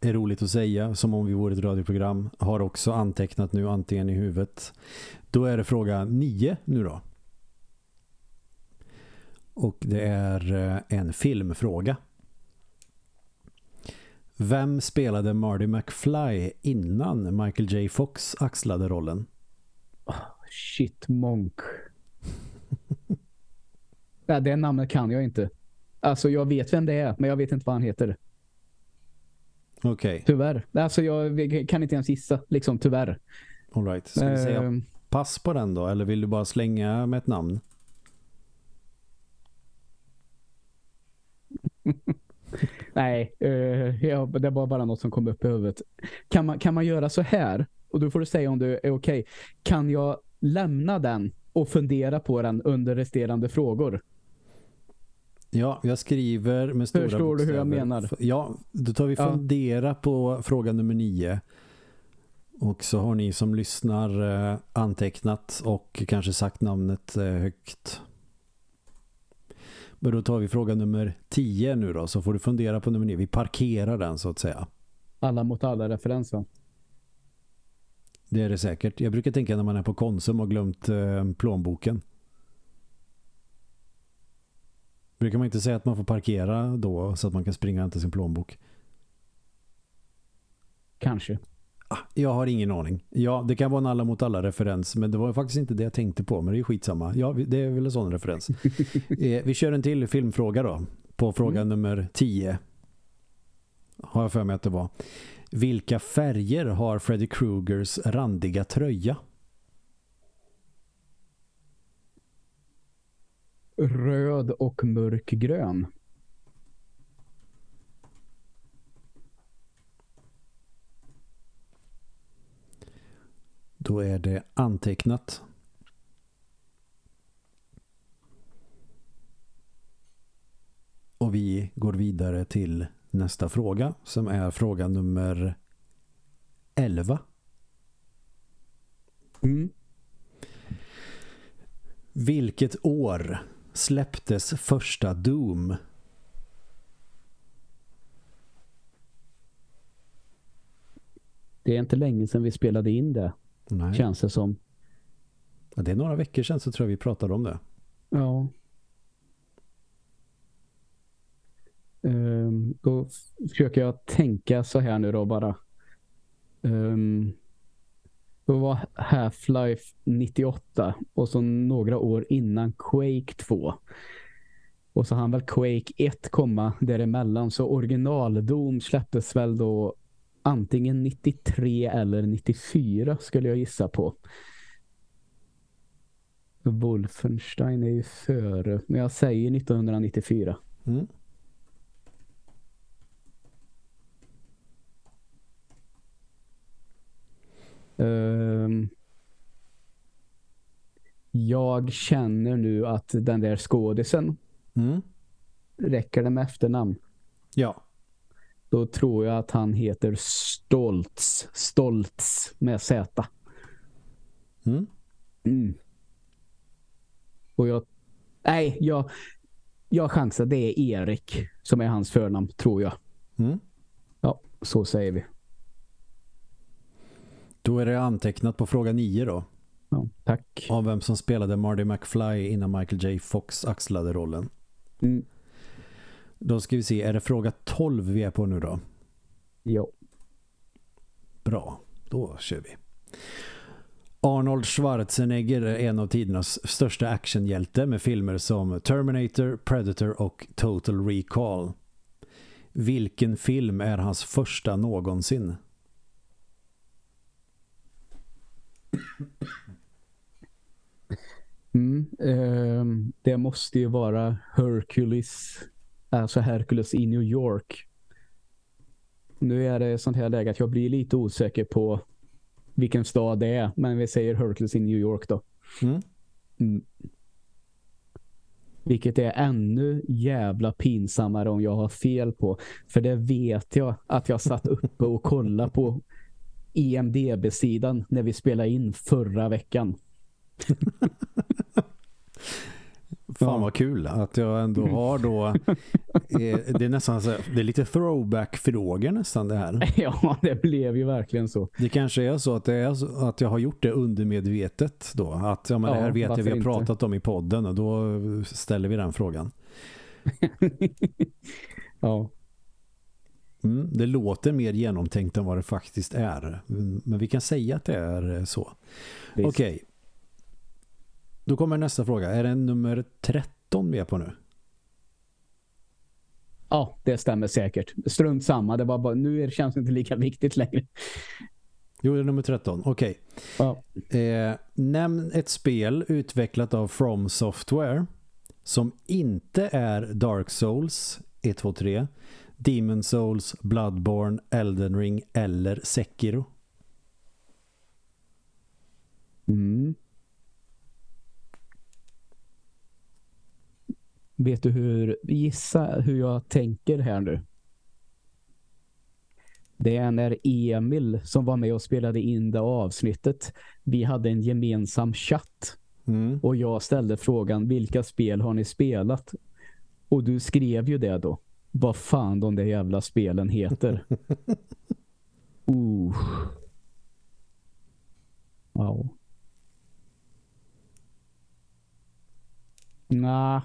är roligt att säga, som om vi vore ett radioprogram, har också antecknat nu antingen i huvudet. Då är det fråga nio nu då. Och det är eh, en filmfråga. Vem spelade Marty McFly innan Michael J. Fox axlade rollen? Shit, Monk. ja, det namnet kan jag inte. Alltså jag vet vem det är, men jag vet inte vad han heter. Okej, okay. Tyvärr. Alltså jag kan inte ens gissa, liksom tyvärr. All right. Ska vi säga Eh, pass på den då? Eller vill du bara slänga med ett namn? Nej, eh, ja, det var bara något som kom upp i huvudet. Kan man, kan man göra så här? Och då får du säga om det är okej. Kan jag lämna den och fundera på den under resterande frågor? Ja, jag skriver med stora Förstår du hur jag bokstäver. menar? Ja, då tar vi Ja. fundera på fråga nummer nio. Och så har ni som lyssnar eh, antecknat och kanske sagt namnet eh, högt. Men då tar vi fråga nummer 10 nu då, så får du fundera på nummer 9. Vi parkerar den så att säga. Alla mot alla referenser. Det är det säkert. Jag brukar tänka när man är på Konsum och glömt eh, plånboken. Brukar man inte säga att man får parkera då så att man kan springa till sin plånbok? Kanske. Ah, Jag har ingen aning. Ja, det kan vara en alla mot alla referens, men det var faktiskt inte det jag tänkte på, men det är skitsamma. Ja, det är väl en sån referens. eh, vi kör en till filmfråga då, på fråga nummer 10. Har jag för mig att det var. Vilka färger har Freddy Krugers randiga tröja? Röd och mörkgrön. Då är det antecknat. Och vi går vidare till nästa fråga som är fråga nummer 11. Mm. Vilket år släpptes första Doom? Det är inte länge sedan vi spelade in det, Nej. känns det som. Ja, Det är några veckor sedan så tror jag vi pratade om det. Ja. Um, då försöker jag tänka så här nu då bara. Um, då var Half-Life 98 och så några år innan Quake 2. Och så hann väl Quake 1 komma däremellan. Så original Doom släpptes väl då antingen 93 eller 94 skulle jag gissa på. Wolfenstein är ju före. Men jag säger 1994. Mm. Ehm, jag känner nu att den där skådisen Mm. räcker det med efternamn. Ja. Då tror jag att han heter Stoltz. Stoltz med Z. Mm. Mm. Och jag... Nej, jag, jag chansar. Det är Erik som är hans förnamn, tror jag. Mm. Ja, så säger vi. Då är det antecknat på fråga 9 då. Ja, tack. Av vem som spelade Marty McFly innan Michael J. Fox axlade rollen. Mm. Då ska vi se, är det fråga 12 vi är på nu då? Ja. Bra, då kör vi. Arnold Schwarzenegger är en av tidernas största actionhjälte med filmer som Terminator, Predator och Total Recall. Vilken film är hans första någonsin? Mm, eh, det måste ju vara Hercules, alltså Hercules i New York. Nu är det sånt här läge att jag blir lite osäker på vilken stad det är, men vi säger Hercules i New York då. Mm. Mm. Vilket är ännu jävla pinsammare om jag har fel på. För det vet jag att jag satt uppe och kollade på EMDB-sidan när vi spelade in förra veckan. Fan vad kul att jag ändå har då eh, det är nästan så, det är lite throwback-frågor nästan det här. Ja, det blev ju verkligen så. Det kanske är så att, det är så att jag har gjort det undermedvetet då. Att ja, men det här Ja, vet jag vi har inte? pratat om i podden och då ställer vi den frågan. ja. Mm, det låter mer genomtänkt än vad det faktiskt är. Mm, Men vi kan säga att det är eh, så. Okej. Då kommer nästa fråga. Är det nummer 13 med på nu? Ja, det stämmer säkert. Strunt samma, det var bara, nu är känns det inte lika viktigt längre. Jo, det är nummer 13. Okej. Ja. Eh, nämn ett spel utvecklat av From Software som inte är Dark Souls 1, 2, 3, Demon Souls, Bloodborne, Elden Ring eller Sekiro. Mm. Vet du hur, gissa hur jag tänker här nu. Det är när Emil som var med och spelade in det avsnittet. Vi hade en gemensam chatt Mm. och jag ställde frågan vilka spel har ni spelat? Och du skrev ju det då. Vad fan de där jävla spelen heter. uh. Ja. Nja.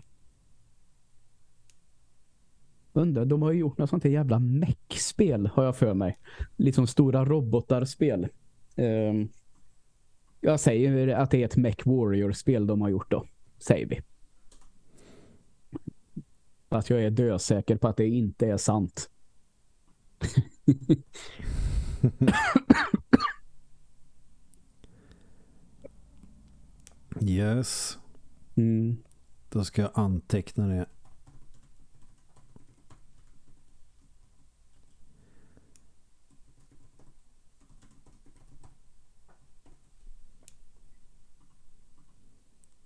Undrar, de har ju gjort något sånt här jävla mech-spel har jag för mig. Liksom stora robotar-spel. Ehm, jag säger att det är ett Mech Warrior-spel de har gjort då. Säger vi. Att jag är dösäker på att det inte är sant. Yes. Mm. Då ska jag anteckna det.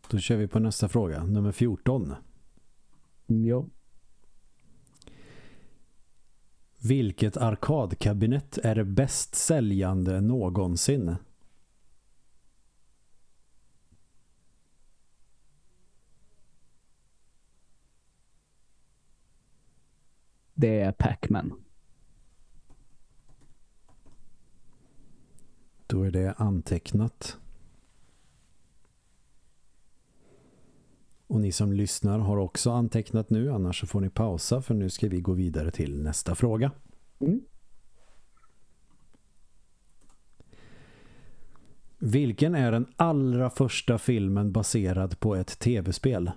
Då kör vi på nästa fråga, nummer 14. Ja. Vilket arkadkabinett är det bäst säljande någonsin? Det är Pac-Man. Då är det antecknat. Och ni som lyssnar har också antecknat nu, annars så får ni pausa för nu ska vi gå vidare till nästa fråga. Mm. Vilken är den allra första filmen baserad på ett tv-spel?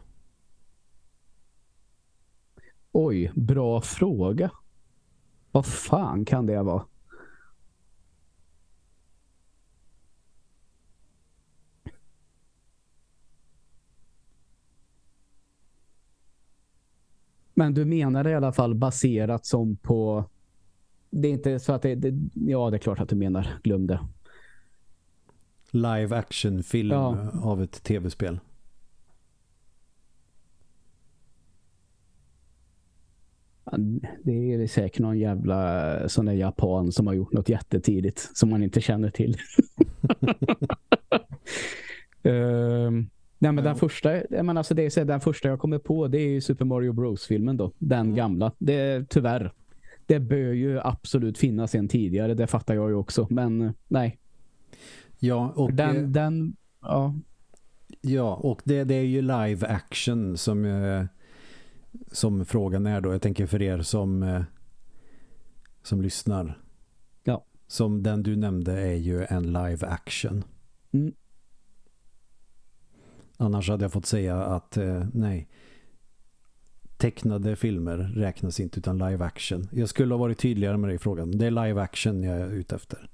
Oj, bra fråga. Vad fan kan det vara? Men du menar i alla fall baserat som på... Det är inte så att det... det ja, det är klart att du menar. Glöm det. Live action film Ja. av ett tv-spel. Det är säkert någon jävla sån där japan som har gjort något jättetidigt som man inte känner till. Ehm, nej men den första, jag menar, alltså det är så den första jag kommer på det är ju Super Mario Bros filmen då, den Mm. gamla. Det är tyvärr. Det bör ju absolut finnas en tidigare, det fattar jag ju också, men eh, nej. Ja, och, Den, eh, den ja, ja, och det, det är ju live action som, eh, som frågan är då. Jag tänker för er som, eh, som lyssnar. Ja. Som den du nämnde är ju en live action. Mm. Annars hade jag fått säga att eh, nej. tecknade filmer räknas inte utan live action. Jag skulle ha varit tydligare med det i frågan. Det är live action jag är ute efter.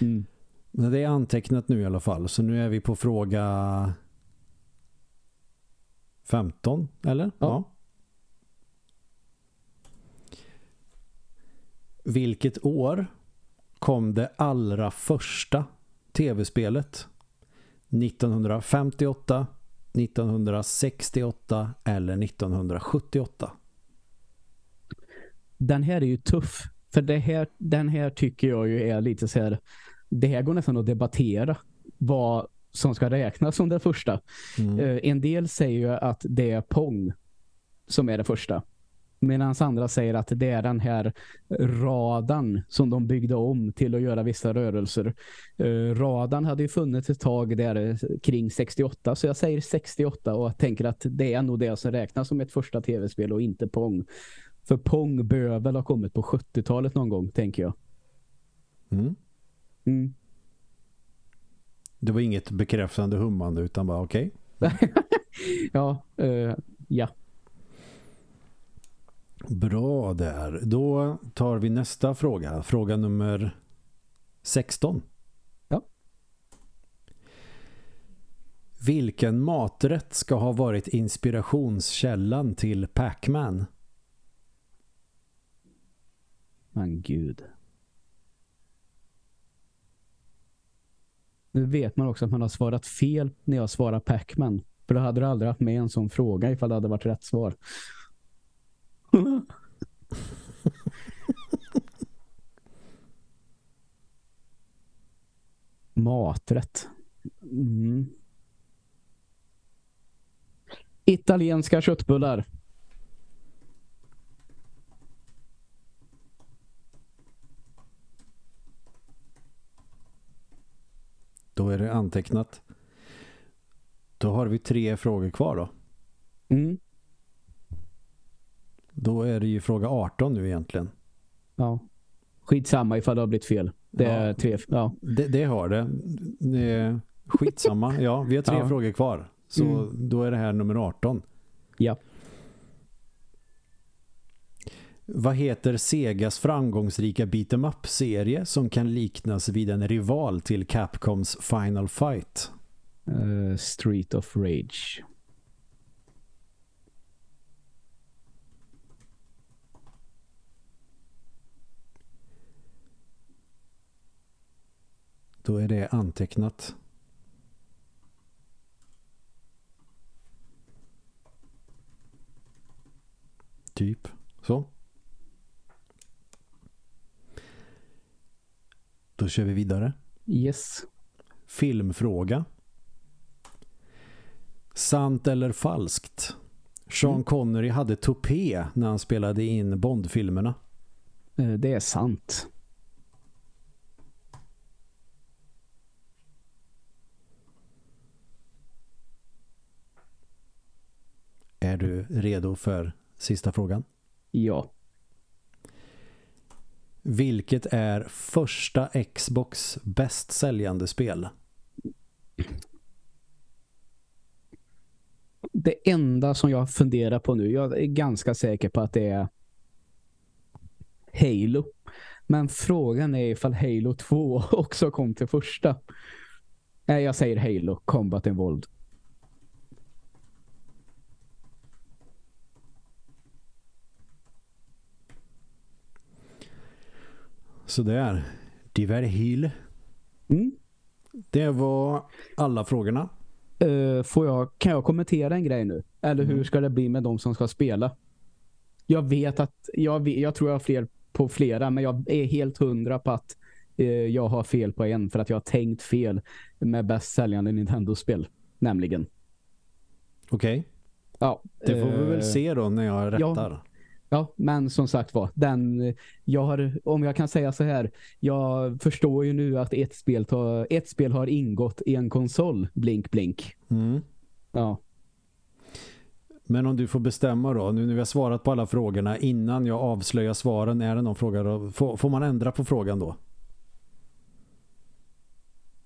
Mm. Men det är antecknat nu i alla fall. Så nu är vi på fråga 15, eller? Ja. Vilket år kom det allra första tv-spelet? 1958, 1968 eller 1978? Den här är ju tuff. För det här, den här tycker jag ju är lite så här det här går nästan att debattera vad som ska räknas som det första. Mm. Eh, en del säger ju att det är Pong som är det första. Medan andra säger att det är den här radan som de byggde om till att göra vissa rörelser. Uh, radan hade ju funnits ett tag där eh, kring 68 så jag säger 68 och tänker att det är nog det som räknas som ett första tv-spel och inte Pong. För Pong bör väl ha kommit på 70-talet någon gång, tänker jag. Mm. Mm. Det var inget bekräftande hummande utan bara okej. Okay. ja, uh, ja. Bra där. Då tar vi nästa fråga. Fråga nummer 16. Ja. Vilken maträtt ska ha varit inspirationskällan till Pac-Man? Men gud. Nu vet man också att man har svarat fel när jag svarar Pac-Man. För då hade du aldrig haft med en sån fråga ifall det hade varit rätt svar. Maträtt. Mm. Italienska köttbullar. Då är det antecknat. Då har vi tre frågor kvar då. Mm. Då är det ju fråga 18 nu egentligen. Ja. Skitsamma ifall det har blivit fel. Det ja. är tre, ja. Det, det har det. det skitsamma. Ja, vi har tre ja. frågor kvar. Så mm. då är det här nummer 18. Ja. Vad heter Segas framgångsrika beat'em up-serie som kan liknas vid en rival till Capcoms Final Fight? Uh, Street of Rage. Då är det antecknat. Typ så. Då kör vi vidare. Yes. Filmfråga. Sant eller falskt? Sean mm. Connery hade tupé när han spelade in Bond-filmerna. Det är sant. Är du redo för sista frågan? Ja. Vilket är första Xbox bäst säljande spel? Det enda som jag funderar på nu, jag är ganska säker på att det är Halo. Men frågan är ifall Halo 2 också kom till första. Nej, jag säger Halo, Combat Involved. Sådär. Diverhyl. Mm. Det var alla frågorna. Uh, får jag, kan jag kommentera en grej nu? Eller mm. hur ska det bli med de som ska spela? Jag vet att, jag, jag tror jag har fler på flera, men jag är helt hundra på att uh, jag har fel på en för att jag har tänkt fel med bäst säljande Nintendo-spel. Nämligen. Okej. Okay. Ja, det får vi väl se då när jag rättar. Ja, Ja, men som sagt var, den, jag har, om jag kan säga så här, jag förstår ju nu att ett spel, tar, ett spel har ingått i en konsol, blink blink. Mm. Ja. Men om du får bestämma då, nu när vi har svarat på alla frågorna, innan jag avslöjar svaren, är det någon fråga då, får, får man ändra på frågan då?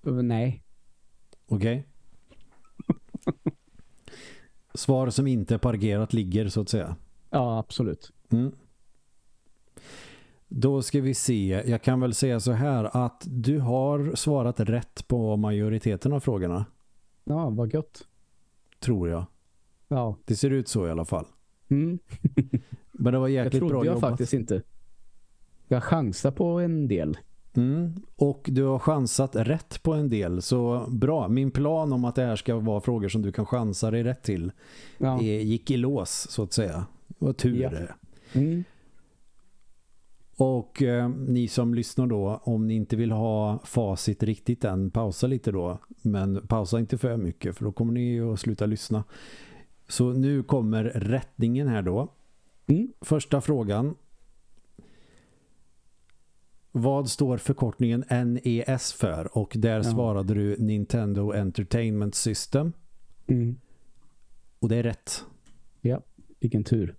Nej. Okej. Okay. Svar som inte är pargerat ligger så att säga. Ja, absolut. Mm. Då ska vi se. Jag kan väl säga så här att du har svarat rätt på majoriteten av frågorna. Ja, vad gött. Tror jag. Ja. Det ser ut så i alla fall. Mm. Men det var jäkligt trodde bra jag jobbat. faktiskt inte. Jag chansar på en del. Mm. Och du har chansat rätt på en del. Så bra. Min plan om att det här ska vara frågor som du kan chansa dig rätt till Ja. gick i lås så att säga. Vad tur Ja. Mm. Och eh, ni som lyssnar då, om ni inte vill ha facit riktigt än, pausa lite då. Men pausa inte för mycket för då kommer ni ju att sluta lyssna. Så nu kommer rättningen här då. Mm. Första frågan. Vad står förkortningen NES för? Och där Ja. svarade du Nintendo Entertainment System. Mm. Och det är rätt. Ja, vilken tur.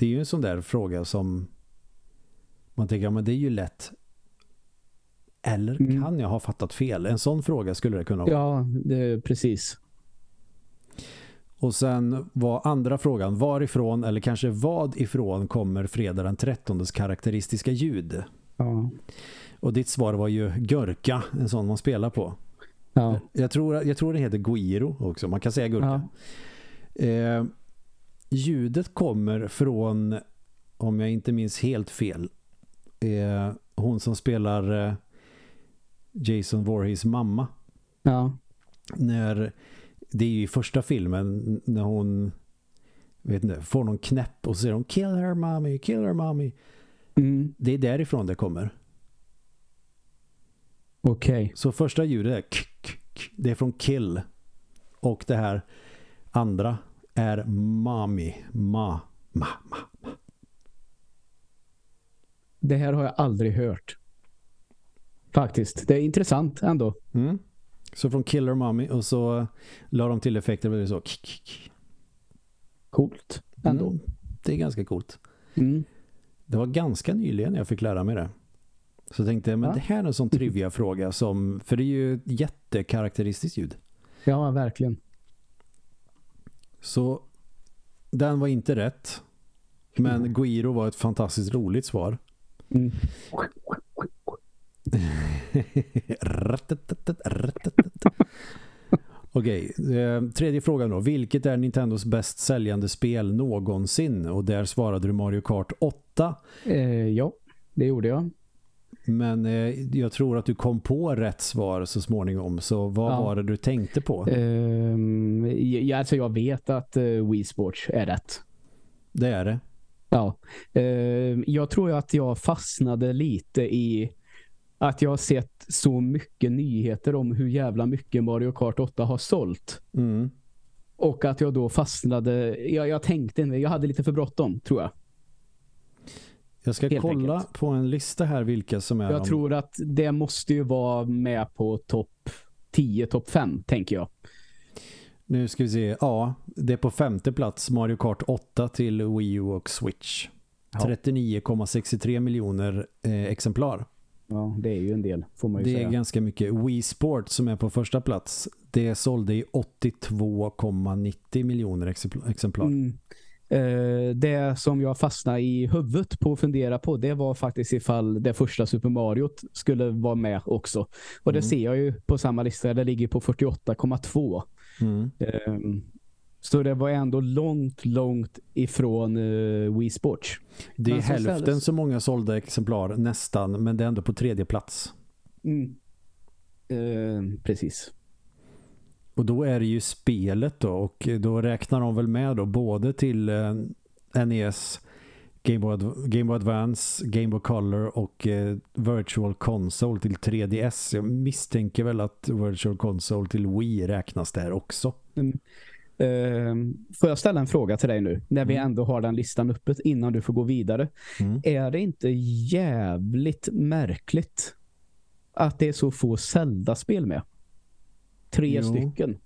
Det är ju en sån där fråga som man tänker, ja, men det är ju lätt. Eller Mm. kan jag ha fattat fel? En sån fråga skulle det kunna vara. Ja, det, precis. Och sen var andra frågan, varifrån eller kanske vad ifrån kommer fredag den 13 karaktäristiska ljud? Ja. Och ditt svar var ju Gurka, en sån man spelar på. Ja. Jag tror, jag tror det heter Guiro också, man kan säga Gurka. Ja. Eh, ljudet kommer från, om jag inte minns helt fel, eh, hon som spelar eh, Jason Voorhees mamma. Ja. När, det är ju i första filmen när hon vet inte, får någon knäpp och så säger hon kill her mommy, kill her mommy. Mm. Det är därifrån det kommer. Okej. Så första ljudet är k, k, k, det är från kill. Och det här andra är mommy, ma, ma, ma. Det här har jag aldrig hört. Faktiskt. Det är intressant ändå. Mm. Så från Killer Mommy och så la de till effekter och det så. Coolt ändå. Mm. Det är ganska coolt. Mm. Det var ganska nyligen jag fick lära mig det. Så jag tänkte, men Ja. det här är en sån trivia fråga som, för det är ju jättekaraktäristiskt ljud. Ja, verkligen. Så den var inte rätt. Men Guiro var ett fantastiskt roligt svar. Mm. Okej, eh, tredje frågan då. Vilket är Nintendos bäst säljande spel någonsin? Och där svarade du Mario Kart 8. Eh, ja, det gjorde jag. Men eh, jag tror att du kom på rätt svar så småningom. Så vad Ja. var det du tänkte på? Ehm, ja, alltså jag vet att uh, Wii Sports är rätt. Det är det. Ja. Ehm, jag tror att jag fastnade lite i att jag har sett så mycket nyheter om hur jävla mycket Mario Kart 8 har sålt. Mm. Och att jag då fastnade, jag, jag tänkte, jag hade lite för bråttom tror jag. Jag ska Helt kolla enkelt. på en lista här vilka som är Jag de. tror att det måste ju vara med på topp 10, topp 5 tänker jag. Nu ska vi se. Ja, det är på femte plats Mario Kart 8 till Wii U och Switch. Ja. 39,63 miljoner eh, exemplar. Ja, det är ju en del får man ju Det säga. är ganska mycket. Wii Sport som är på första plats, det sålde i 82,90 miljoner exempl- exemplar. Mm. Eh, det som jag fastnade i huvudet på att fundera på det var faktiskt ifall det första Super Mario skulle vara med också. Och det Mm. ser jag ju på samma lista, det ligger på 48,2. Mm. Ehm, så det var ändå långt, långt ifrån uh, Wii Sports. Det är Men hälften säljs- så många sålda exemplar nästan, men det är ändå på tredje plats. Mm. Ehm, precis. Och då är det ju spelet då och då räknar de väl med då både till eh, NES, Game Boy, Game Boy Advance, Game Boy Color och eh, Virtual Console till 3DS. Jag misstänker väl att Virtual Console till Wii räknas där också. Ehm, får jag ställa en fråga till dig nu när vi Mm. ändå har den listan uppe innan du får gå vidare. Mm. Är det inte jävligt märkligt att det är så få Zelda-spel med? Tre Jo. stycken.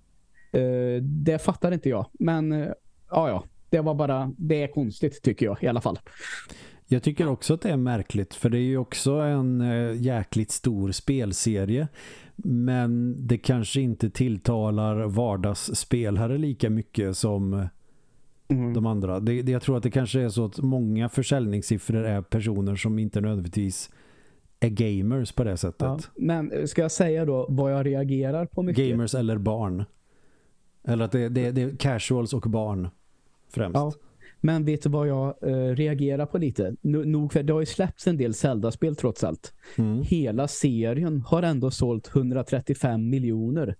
Eh, det fattar inte jag. Men eh, ja, ja. Det var bara, det är konstigt tycker jag i alla fall. Jag tycker också att det är märkligt för det är ju också en äh, jäkligt stor spelserie men det kanske inte tilltalar vardagsspelare lika mycket som mm. de andra. Det, det, jag tror att det kanske är så att många försäljningssiffror är personer som inte nödvändigtvis är gamers på det sättet. Ja, men ska jag säga då vad jag reagerar på mycket? Gamers eller barn. Eller att det, det, det är casuals och barn främst. Ja. Men vet du vad jag eh, reagerar på lite? Nog för det har ju släppts en del Zelda-spel trots allt. Mm. Hela serien har ändå sålt 135 miljoner.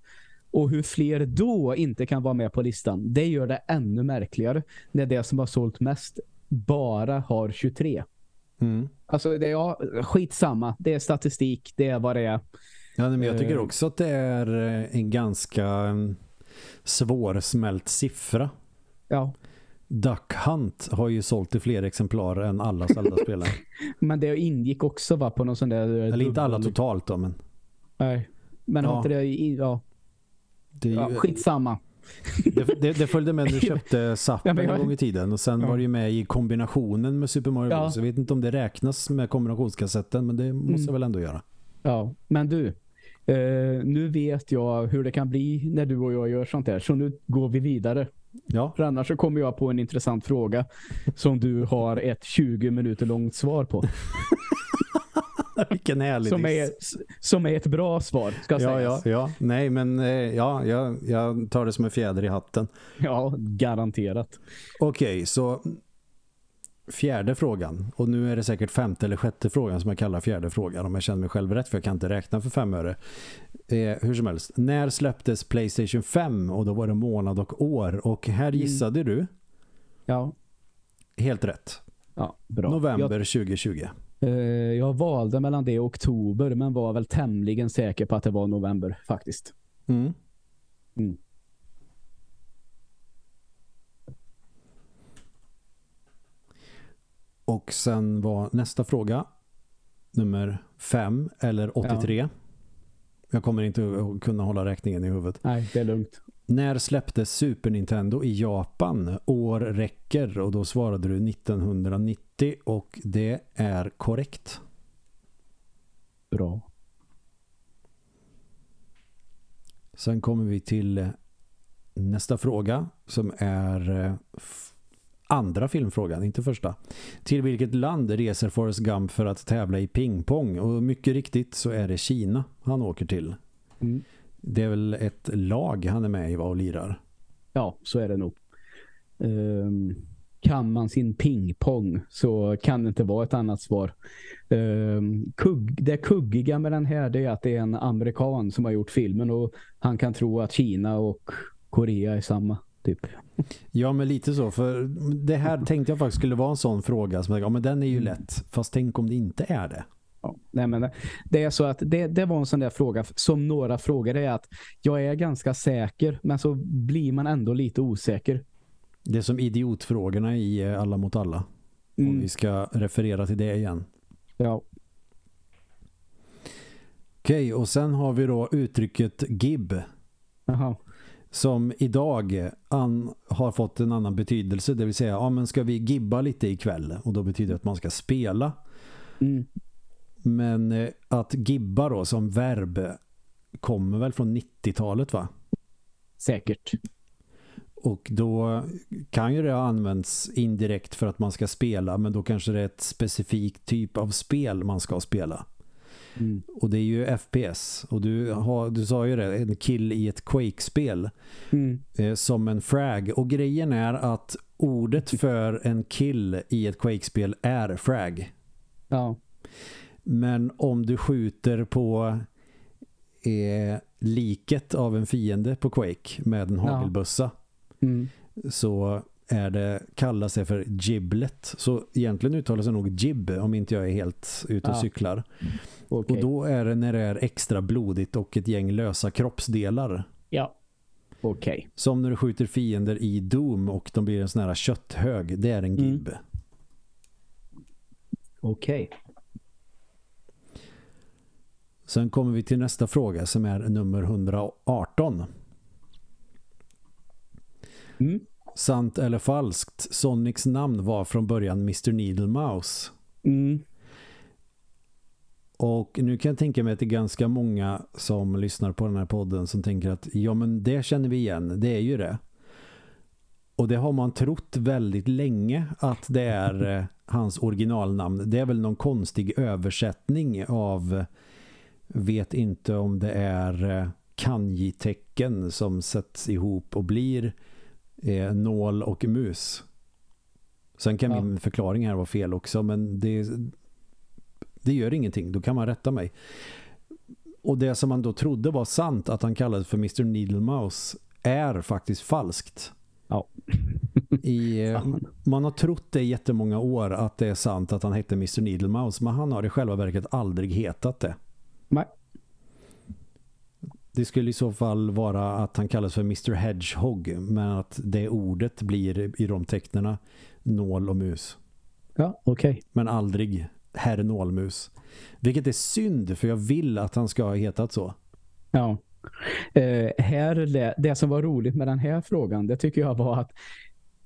Och hur fler då inte kan vara med på listan, det gör det ännu märkligare när det som har sålt mest bara har 23. Mm. Alltså det är ja, skitsamma. Det är statistik, det är vad det är. Ja, men jag tycker eh. också att det är eh, en ganska mm, svårsmält siffra. Ja. Duck Hunt har ju sålt i fler exemplar än alla Zelda-spelare. men det ingick också va, på någon sån där... Eh, Eller inte alla totalt då, men... Nej, men ja. har inte det... Ja. Det är ju... ja, skitsamma. Det, det, det, följde med när du köpte Zappen ja, en gång i tiden och sen ja. var det ju med i kombinationen med Super Mario Bros. Ja. Jag vet inte om det räknas med kombinationskassetten men det måste mm. väl ändå göra. Ja, men du, eh, nu vet jag hur det kan bli när du och jag gör sånt här så nu går vi vidare. Ja. För annars så kommer jag på en intressant fråga som du har ett 20 minuter långt svar på. Vilken härlig som är, som är ett bra svar, ska ja, sägas. Ja, ja. Nej, men eh, ja, jag, jag tar det som en fjäder i hatten. Ja, garanterat. Okej, okay, så fjärde frågan. Och nu är det säkert femte eller sjätte frågan som jag kallar fjärde frågan. Om jag känner mig själv rätt, för jag kan inte räkna för fem öre. Eh, hur som helst. När släpptes Playstation 5? Och då var det månad och år. Och här mm. gissade mm. du. Ja. Helt rätt. Ja, bra. November jag, 2020. Eh, jag valde mellan det och oktober men var väl tämligen säker på att det var november faktiskt. Mm. Mm. Och sen var nästa fråga nummer fem eller 83. Ja. Jag kommer inte kunna hålla räkningen i huvudet. Nej, det är lugnt. När släpptes Super Nintendo i Japan? År räcker och då svarade du 1990 och det är korrekt. Bra. Sen kommer vi till nästa fråga som är eh, andra filmfrågan, inte första. Till vilket land reser Forrest Gump för att tävla i pingpong? Och mycket riktigt så är det Kina han åker till. Mm. Det är väl ett lag han är med i och lirar? Ja, så är det nog. Um, kan man sin pingpong så kan det inte vara ett annat svar. Um, kugg, det kuggiga med den här är att det är en amerikan som har gjort filmen och han kan tro att Kina och Korea är samma typ. Ja, men lite så. För det här tänkte jag faktiskt skulle vara en sån fråga som ja, men den är ju mm. lätt. Fast tänk om det inte är det. Ja, nej men det är så att det, det var en sån där fråga som några frågor är att jag är ganska säker men så blir man ändå lite osäker. Det är som idiotfrågorna i eh, Alla mot alla. Mm. Om vi ska referera till det igen. Ja. Okej, och sen har vi då uttrycket gib. Jaha som idag an, har fått en annan betydelse. Det vill säga, ja men ska vi gibba lite ikväll? Och då betyder det att man ska spela. Mm. Men eh, att gibba då som verb kommer väl från 90-talet va? Säkert. Och då kan ju det ha använts indirekt för att man ska spela men då kanske det är ett specifikt typ av spel man ska spela. Mm. Och det är ju FPS. Och du, har, du sa ju det, en kill i ett Quake-spel. Mm. Eh, som en frag. Och grejen är att ordet för en kill i ett Quake-spel är frag. Ja. Men om du skjuter på eh, liket av en fiende på Quake med en hagelbössa ja. mm. så är det kallas det för giblet. Så egentligen uttalas det nog gib om inte jag är helt ute och ja. cyklar. Okay. Och då är det när det är extra blodigt och ett gäng lösa kroppsdelar. Ja, okej. Okay. Som när du skjuter fiender i Doom och de blir en sån här kötthög. Det är en mm. gib. Mm. Okej. Okay. Sen kommer vi till nästa fråga som är nummer 118. Mm. Sant eller falskt? Sonics namn var från början Mr. Needle Mouse. Mm. Och nu kan jag tänka mig att det är ganska många som lyssnar på den här podden som tänker att ja men det känner vi igen, det är ju det. Och det har man trott väldigt länge att det är eh, hans originalnamn. Det är väl någon konstig översättning av vet inte om det är eh, kanji-tecken som sätts ihop och blir eh, nål och mus. Sen kan Ja. min förklaring här vara fel också men det, det gör ingenting. Då kan man rätta mig. Och det som man då trodde var sant att han kallades för Mr. Needle Mouse är faktiskt falskt. Ja. I, eh, man har trott det i jättemånga år att det är sant att han hette Mr. Needle Mouse men han har i själva verket aldrig hetat det. Nej. Det skulle i så fall vara att han kallas för Mr. Hedgehog men att det ordet blir i de tecknarna nål och mus. Ja, okej. Men aldrig herr nålmus. Vilket är synd för jag vill att han ska ha hetat så. Ja. Eh, här, det, det som var roligt med den här frågan, det tycker jag var att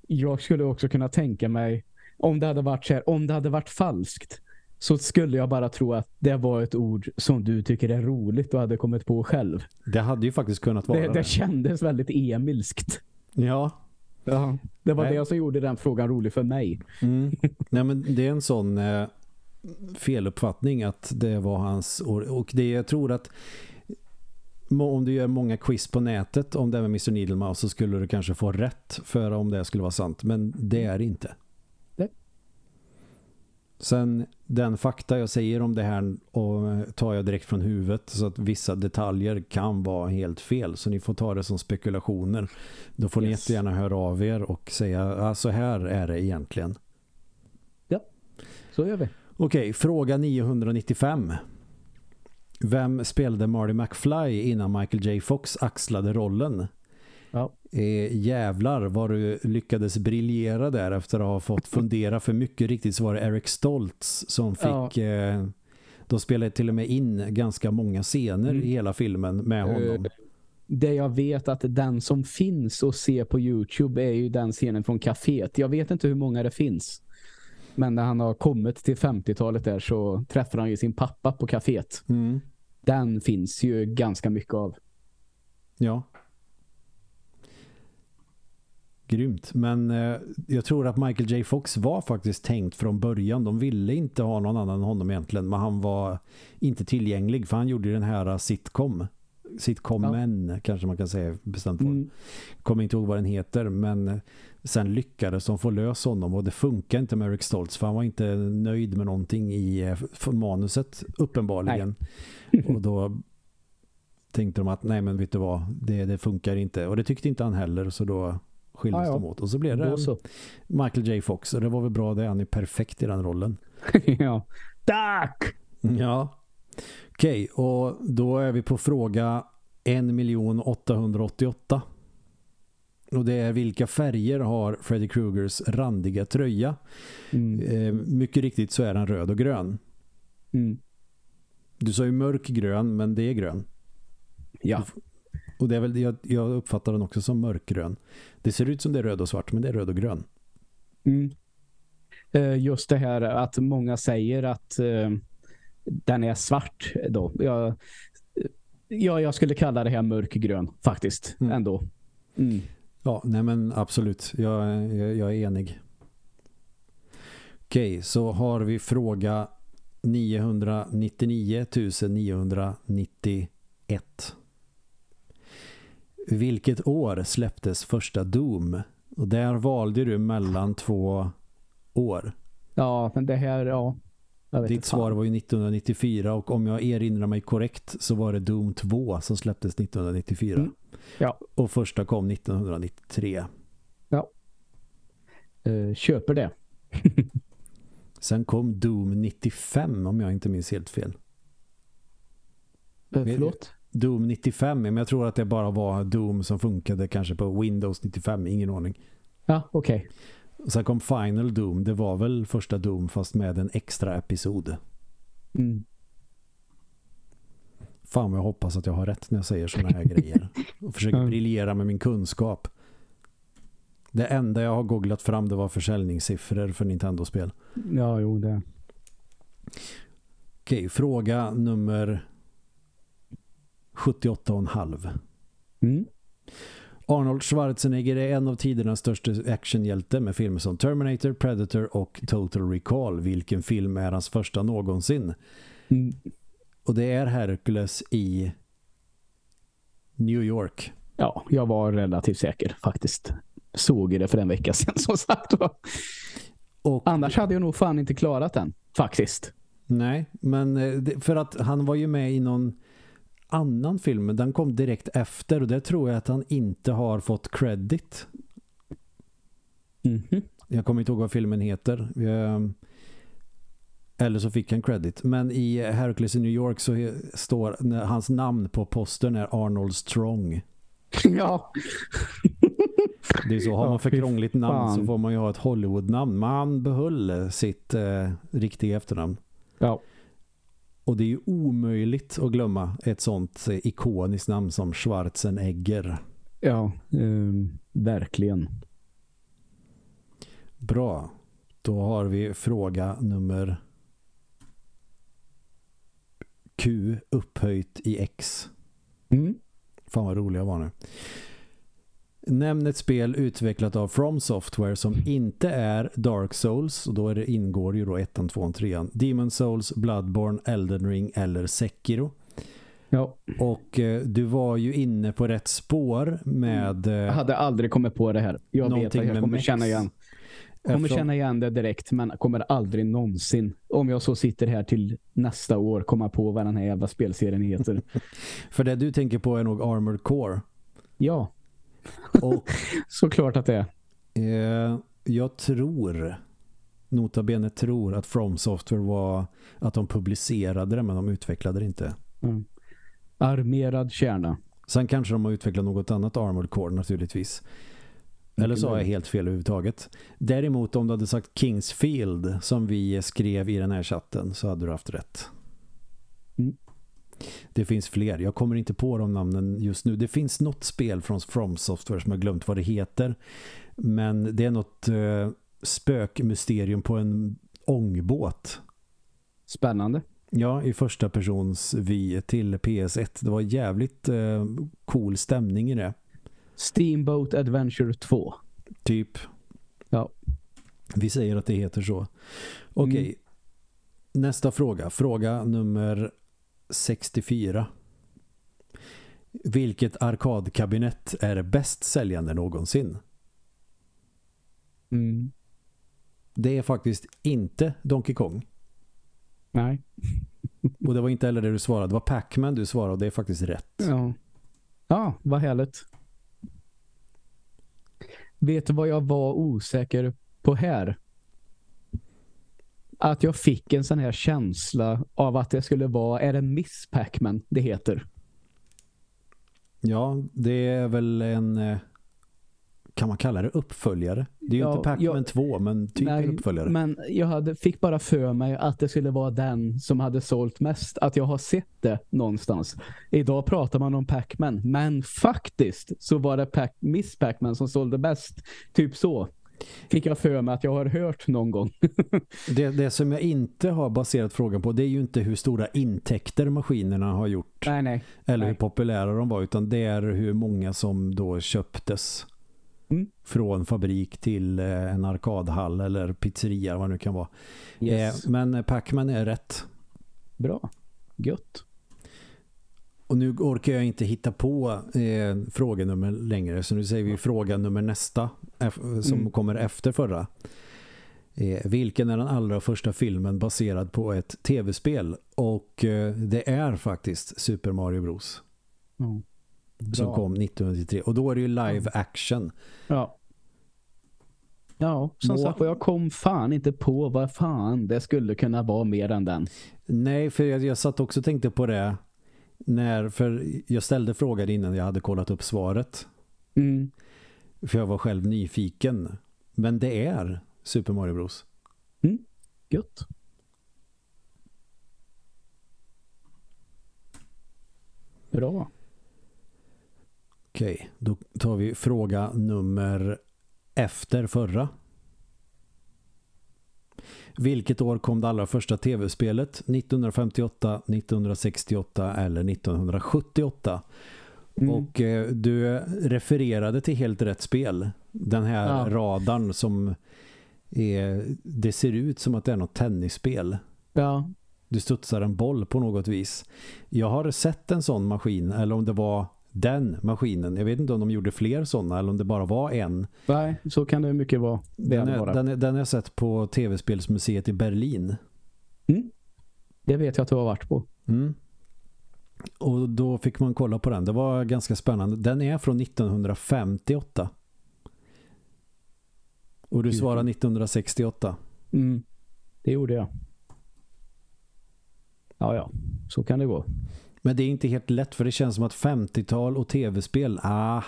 jag skulle också kunna tänka mig om det hade varit så här, om det hade varit falskt så skulle jag bara tro att det var ett ord som du tycker är roligt och hade kommit på själv. Det hade ju faktiskt kunnat vara Det, det. det kändes väldigt emilskt. Ja. Ja, det var Nej. det som gjorde den frågan rolig för mig. Mm. Nej men det är en sån eh, feluppfattning att det var hans och, och det jag tror att om du gör många quiz på nätet om det här med Mr. Needle Mouse så skulle du kanske få rätt för om det skulle vara sant. Men det är det inte. Sen den fakta jag säger om det här och eh, tar jag direkt från huvudet så att vissa detaljer kan vara helt fel. Så ni får ta det som spekulationer. Då får ni Yes. jättegärna höra av er och säga ah, så här är det egentligen. Så gör vi. Okej, fråga 995. Vem spelade Marty McFly innan Michael J. Fox axlade rollen? Ja. Eh, jävlar vad du lyckades briljera där efter att ha fått fundera för mycket riktigt så var det Eric Stoltz som fick eh, de spelade till och med in ganska många scener Mm. i hela filmen med honom. Eh, Det jag vet att den som finns att se på Youtube är ju den scenen från kaféet. Jag vet inte hur många det finns. Men när han har kommit till 50-talet där så träffar han ju sin pappa på kaféet. Mm. Den finns ju ganska mycket av. Ja. Grymt. Men eh, jag tror att Michael J. Fox var faktiskt tänkt från början. De ville inte ha någon annan än honom egentligen. Men han var inte tillgänglig. För han gjorde den här sitcom. Sitcomen kanske man kan säga bestämt form. Mm. Kommer inte ihåg vad den heter. Men sen lyckades de få lös honom. Och det funkar inte med Eric Stoltz. För han var inte nöjd med någonting i eh, manuset uppenbarligen. Och då tänkte de att nej men vet du vad, det, det funkar inte. Och det tyckte inte han heller så då skildes Ja, ja. de åt. Och så blev det så. Michael J. Fox och det var väl bra det, han är perfekt i den rollen. ja. Tack! Ja. Okej, och då är vi på fråga 1 888. Och det är vilka färger har Freddy Krugers randiga tröja? Mm. Eh, mycket riktigt så är den röd och grön. Mm. Du sa ju mörkgrön men det är grön. Ja. Och det är väl, jag, jag uppfattar den också som mörkgrön. Det ser ut som det är röd och svart men det är röd och grön. Mm. Eh, Just det här att många säger att eh, den är svart då. Jag, ja, jag skulle kalla det här mörkgrön faktiskt Mm. ändå. Mm. Ja, nej men absolut. Jag, jag, jag är enig. Okej, så har vi fråga 999 991. Vilket år släpptes första Doom? Och där valde du mellan två år. Ja, men det här, ja. Ditt svar var ju 1994 och om jag erinrar mig korrekt så var det Doom 2 som släpptes 1994. Mm. Ja. Och första kom 1993. Eh, köper det. Sen kom Doom 95 om jag inte minns helt fel. Eh, förlåt? Doom 95, men jag tror att det bara var Doom som funkade kanske på Windows 95, ingen aning. Ja, okej. Och sen kom Final Doom, det var väl första Doom fast med en extra episod. Mm. Fan vad jag hoppas att jag har rätt när jag säger såna här grejer. Och försöker Mm. briljera med min kunskap. Det enda jag har googlat fram det var försäljningssiffror för Nintendo-spel. Ja, jo det. Okej, fråga nummer 78,5. Mm. Arnold Schwarzenegger är en av tidernas största actionhjälte med filmer som Terminator, Predator och Total Recall. Vilken film är hans första någonsin? Mm. Och det är Hercules i New York. Ja, jag var relativt säker faktiskt. Såg det för en vecka sedan som sagt. Och, Annars hade jag nog fan inte klarat den, faktiskt. nej, men eh, för att han var ju med i någon annan film, men den kom direkt efter och det tror jag att han inte har fått credit. Mhm. Jag kommer inte ihåg vad filmen heter. Jag, eller så fick han credit. Men i Hercules i New York så står hans namn på postern är Arnold Strong. ja. Det är så, har man för krångligt namn så får man ju ha ett Hollywood-namn. Man behöll eh, sitt eh, riktiga efternamn. ja. Och det är ju omöjligt att glömma ett sånt eh, ikoniskt namn som Schwarzenegger. Ja, ehm, verkligen. Bra. Då har vi fråga nummer Q upphöjt i X. Mm. Fan vad roliga var nu. Nämn ett spel utvecklat av From Software som inte är Dark Souls och då är det, ingår ju då ettan, tvåan, trean. Demon Souls, Bloodborne, Elden Ring eller Sekiro. Ja, Och eh, du var ju inne på rätt spår med... jag Eh, hade aldrig kommit på det här. Jag vet att jag kommer Mex. känna igen. kommer eftersom- känna igen det direkt men kommer aldrig någonsin om jag så sitter här till nästa år komma på vad den här jävla spelserien heter. För det du tänker på är nog Armored Core. ja, Och såklart att det är. eh, jag tror, nota bene tror att From Software var att de publicerade det men de utvecklade det inte. Mm. Armerad kärna. Sen kanske de har utvecklat något annat Armored Core naturligtvis. Eller så har jag helt fel överhuvudtaget. Däremot om du hade sagt Kingsfield som vi skrev i den här chatten så hade du haft rätt. Mm. Det finns fler. Jag kommer inte på de namnen just nu. Det finns något spel från From Software som jag glömt vad det heter. Men det är något eh, spökmysterium på en ångbåt. Spännande. Ja, i första persons vy till PS1. Det var jävligt eh, cool stämning i det. Steamboat Adventure 2. Typ. Ja. Vi säger att det heter så. Okej. Mm. Nästa fråga. Fråga nummer 64. Vilket arkadkabinett är bäst säljande någonsin? Mm. Det är faktiskt inte Donkey Kong. Nej. Och det var inte heller det du svarade. Det var Pac-Man du svarade och det är faktiskt rätt. Ja. Ja, vad härligt. Vet du vad jag var osäker på här? Att jag fick en sån här känsla av att det skulle vara, är det Miss Pac-Man det heter? Ja, det är väl en... eh, Kan man kalla det uppföljare? Det är ju Ja, inte Pac-Man jag- 2, men typ en uppföljare. men jag hade, fick bara för mig att det skulle vara den som hade sålt mest. Att jag har sett det någonstans. Idag pratar man om Pac-Man. Men faktiskt så var det Pac Miss Pac-Man som sålde bäst. Typ så. Fick jag för mig att jag har hört någon gång. Det, det som jag inte har baserat frågan på det är ju inte hur stora intäkter maskinerna har gjort nej, nej. eller nej. hur populära de var utan det är hur många som då köptes Mm. från fabrik till eh, en arkadhall eller pizzeria vad det nu kan vara. Yes. Eh, men Pac-Man är rätt. Bra. Gött. Och nu orkar jag inte hitta på eh, frågenummer längre så nu säger vi fråga nummer nästa eff- som Mm. kommer efter förra. Eh, vilken är den allra första filmen baserad på ett tv-spel? Och eh, det är faktiskt Super Mario Bros. Ja. som kom 1993. Och då är det ju live action. Ja. Ja, som Må- sagt, jag kom fan inte på vad fan det skulle kunna vara mer än den. Nej, för jag, jag satt också och tänkte på det när, för jag ställde frågan innan jag hade kollat upp svaret. Mm. För jag var själv nyfiken. Men det är Super Mario Bros. Gött. Bra. Okej, då tar vi fråga nummer efter förra? Vilket år kom det allra första tv-spelet? 1958, 1968 eller 1978? Mm. Och eh, du refererade till helt rätt spel. Den här ja. radarn som är, det ser ut som att det är något tennisspel. Ja. Du studsar en boll på något vis. Jag har sett en sån maskin, eller om det var den maskinen. Jag vet inte om de gjorde fler sådana eller om det bara var en. Nej, så kan det mycket vara. Den, är, den, är, den har jag sett på tv-spelsmuseet i Berlin. Mm. Det vet jag att du har varit på. Mm. Och då fick man kolla på den. Det var ganska spännande. Den är från 1958. Och du svarade 1968. Mm. Det gjorde jag. Ja, ja. Så kan det gå. Men det är inte helt lätt för det känns som att 50-tal och tv-spel, ah.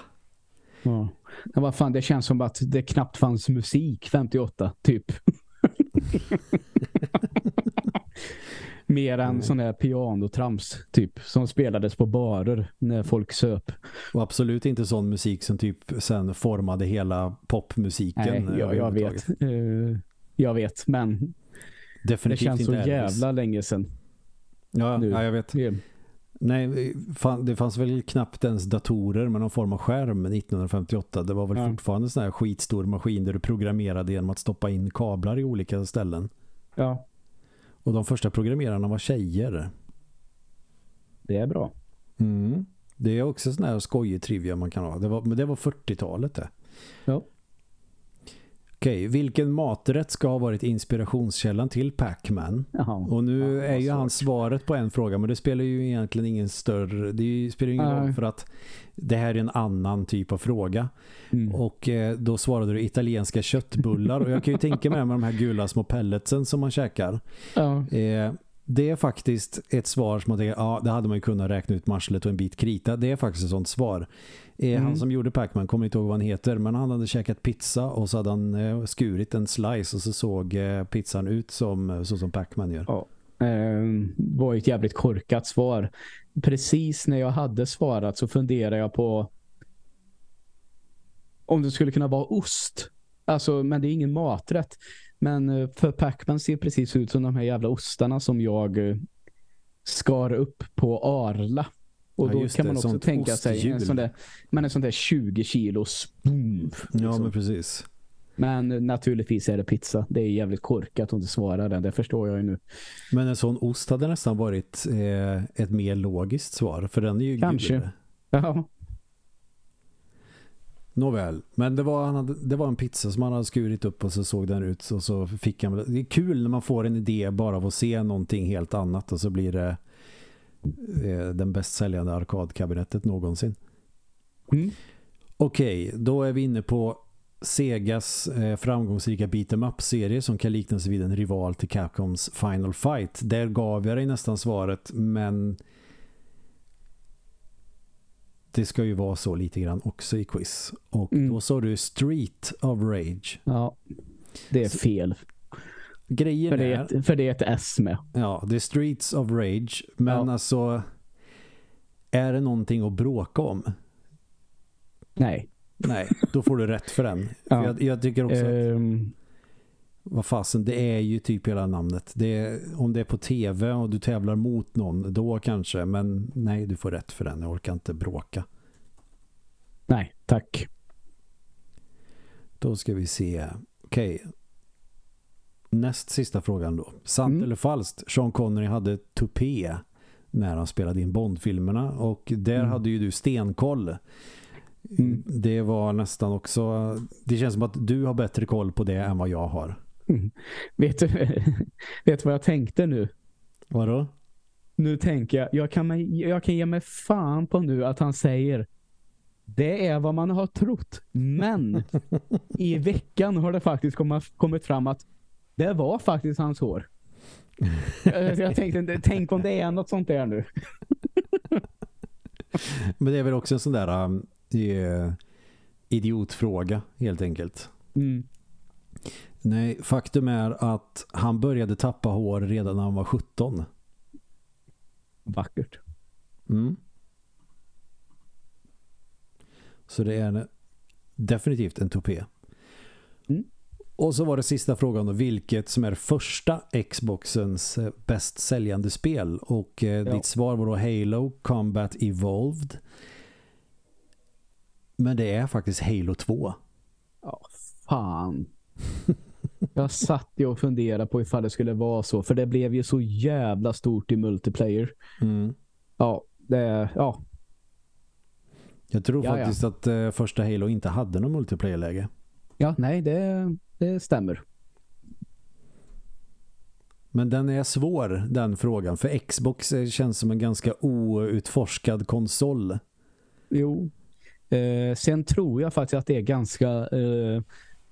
Ja. Vad fan, det känns som att det knappt fanns musik 58, typ. Mer än mm. sån här pianotrams typ som spelades på barer när folk söp. Och absolut inte sån musik som typ sen formade hela popmusiken. Nej, jag, jag vet. Uh, jag vet, men Definitivt det känns så jävla länge sedan. Ja, ja, jag vet. Nej, det fanns väl knappt ens datorer med någon form av skärm 1958. Det var väl ja. fortfarande sån här skitstor maskin där du programmerade genom att stoppa in kablar i olika ställen. Ja. Och de första programmerarna var tjejer. Det är bra. Mm. Det är också sån här skojig trivia man kan ha. Det var, men det var 40-talet det. Ja. Okej, vilken maträtt ska ha varit inspirationskällan till Pac-Man? Och nu ja, är ju han svaret på en fråga, men det spelar ju egentligen ingen större... Det spelar ju ingen roll för att det här är en annan typ av fråga. Mm. Och eh, då svarade du italienska köttbullar. och jag kan ju tänka mig med de här gula små pelletsen som man käkar. Ja. Eh, det är faktiskt ett svar som man tänker, ja det hade man ju kunnat räkna ut marslet och en bit krita. Det är faktiskt ett sånt svar. Eh, mm. Han som gjorde Pac-Man, kommer inte ihåg vad han heter, men han hade käkat pizza och så hade han eh, skurit en slice och så såg eh, pizzan ut som, så som Pac-Man gör. Ja. Eh, var ett jävligt korkat svar. Precis när jag hade svarat så funderade jag på om det skulle kunna vara ost. Alltså, men det är ingen maträtt. Men eh, för Pac-Man ser precis ut som de här jävla ostarna som jag eh, skar upp på Arla. Och ja, då kan det, man också tänka sig en sån där, men en sån där 20 kilos boom, liksom. Ja, men precis. Men naturligtvis är det pizza. Det är jävligt korkat att inte svara den. Det förstår jag ju nu. Men en sån ost hade nästan varit eh, ett mer logiskt svar. För den är ju Kanske. Gul. Ja. Nåväl, men det var, hade, det var en pizza som han hade skurit upp och så såg den ut och så fick han det är kul när man får en idé bara av att se någonting helt annat och så blir det eh, den bäst säljande arkadkabinettet någonsin. Mm. Okej, okay, då är vi inne på Segas eh, framgångsrika beat'em up-serie som kan liknas vid en rival till Capcoms Final Fight. Där gav jag dig nästan svaret men det ska ju vara så lite grann också i quiz. Och mm. då sa du Street of Rage. Ja, det är fel. Grejen för det är, är, för det är ett S med. Ja, det är Streets of Rage. Men ja. alltså, är det någonting att bråka om? Nej. Nej, då får du rätt för den. Ja. För jag, jag, tycker också um... att, ehm. Vad fasen, det är ju typ hela namnet. Det är, om det är på tv och du tävlar mot någon, då kanske. Men nej, du får rätt för den. Jag orkar inte bråka. Nej, tack. Då ska vi se. Okej. Okay. Näst sista frågan då. Sant mm. eller falskt? Sean Connery hade tupé när han spelade in Bond-filmerna och där mm. hade ju du stenkoll. Mm. Det var nästan också det känns som att du har bättre koll på det än vad jag har. Vet du vet vad jag tänkte nu? Vadå? Nu tänker jag, jag kan, jag kan ge mig fan på nu att han säger det är vad man har trott. Men i veckan har det faktiskt kommit fram att det var faktiskt hans hår. jag tänkte, tänk om det är något sånt där nu. Men det är väl också en sån där um, idiotfråga helt enkelt. Mm. Nej, faktum är att han började tappa hår redan när han var 17. Vackert. Mm. Så det är en, definitivt en tupé. Mm. Och så var det sista frågan då, vilket som är första Xboxens eh, bäst säljande spel? Och eh, Ja. ditt svar var då Halo Combat Evolved. Men det är faktiskt Halo 2. Ja, fan. Jag satt ju och funderade på ifall det skulle vara så. För det blev ju så jävla stort i multiplayer. Mm. Ja, det, ja, Jag tror Ja, ja. faktiskt att eh, första Halo inte hade någon multiplayer-läge. ja nej, det, det stämmer. Men den är svår, den frågan. För Xbox eh, känns som en ganska outforskad konsol. Jo. Eh, sen tror jag faktiskt att det är ganska eh,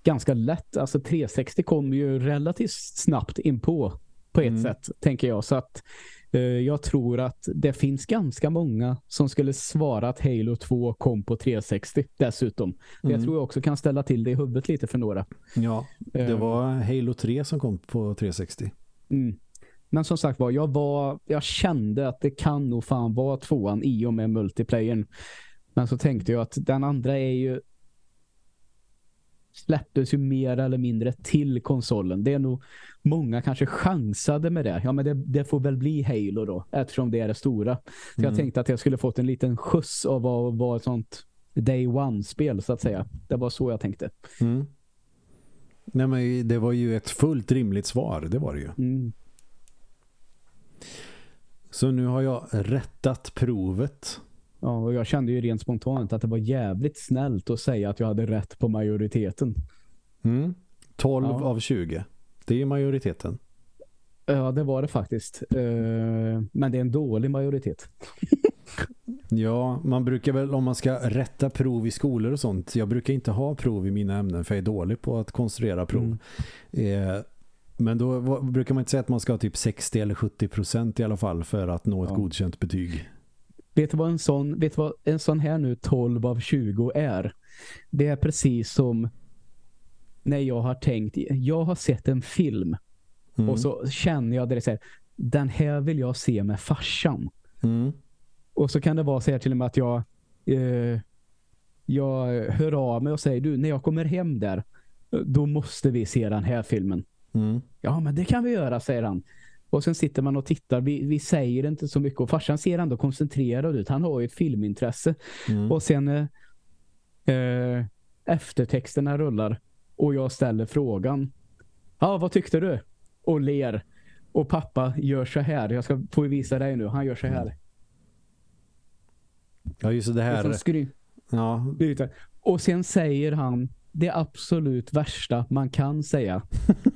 ganska lätt. Alltså 360 kom ju relativt snabbt in på på ett Mm. sätt, tänker jag. Så att eh, jag tror att det finns ganska många som skulle svara att Halo 2 kom på 360 dessutom. Det Mm. tror jag också kan ställa till det i huvudet lite för några. Ja, det Eh, var Halo 3 som kom på 360. Mm. Men som sagt var, jag var jag kände att det kan nog fan vara tvåan i och med multiplayern. Men så tänkte jag att den andra är ju släpptes ju mer eller mindre till konsolen. Det är nog många kanske chansade med det. Ja, men det, det får väl bli Halo då, eftersom det är det stora. Så jag Mm. tänkte att jag skulle fått en liten skjuts av att vara ett sånt day one-spel så att säga. Det var så jag tänkte. Mm. Nej men det var ju ett fullt rimligt svar, det var det ju. Mm. Så nu har jag rättat provet. Ja, och jag kände ju rent spontant att det var jävligt snällt att säga att jag hade rätt på majoriteten. Mm. 12 Ja. av 20. Det är majoriteten. Ja, det var det faktiskt. Eh, Men det är en dålig majoritet. Ja, man brukar väl om man ska rätta prov i skolor och sånt. Jag brukar inte ha prov i mina ämnen för jag är dålig på att konstruera prov. Mm. Eh, men då brukar man inte säga att man ska ha typ 60 eller 70 procent i alla fall för att nå ett Ja. godkänt betyg. Vet du vad en sån, vet vad en sån här nu 12 av 20 är? Det är precis som när jag har tänkt, jag har sett en film Mm. och så känner jag det så här, den här vill jag se med farsan. Mm. Och så kan det vara så här till och med att jag eh, jag hör av mig och säger du, när jag kommer hem där då måste vi se den här filmen. Mm. Ja, men det kan vi göra, säger han. Och sen sitter man och tittar. Vi, vi säger inte så mycket. Och farsan ser ändå koncentrerad ut. Han har ju ett filmintresse. Mm. Och sen eh, eh, eftertexterna rullar. Och jag ställer frågan. Ja, vad tyckte du? Och ler. Och pappa gör så här. Jag ska få visa dig nu. Han gör så här. Ja, just det Det är här. skry- Ja. Och sen säger han det absolut värsta man kan säga.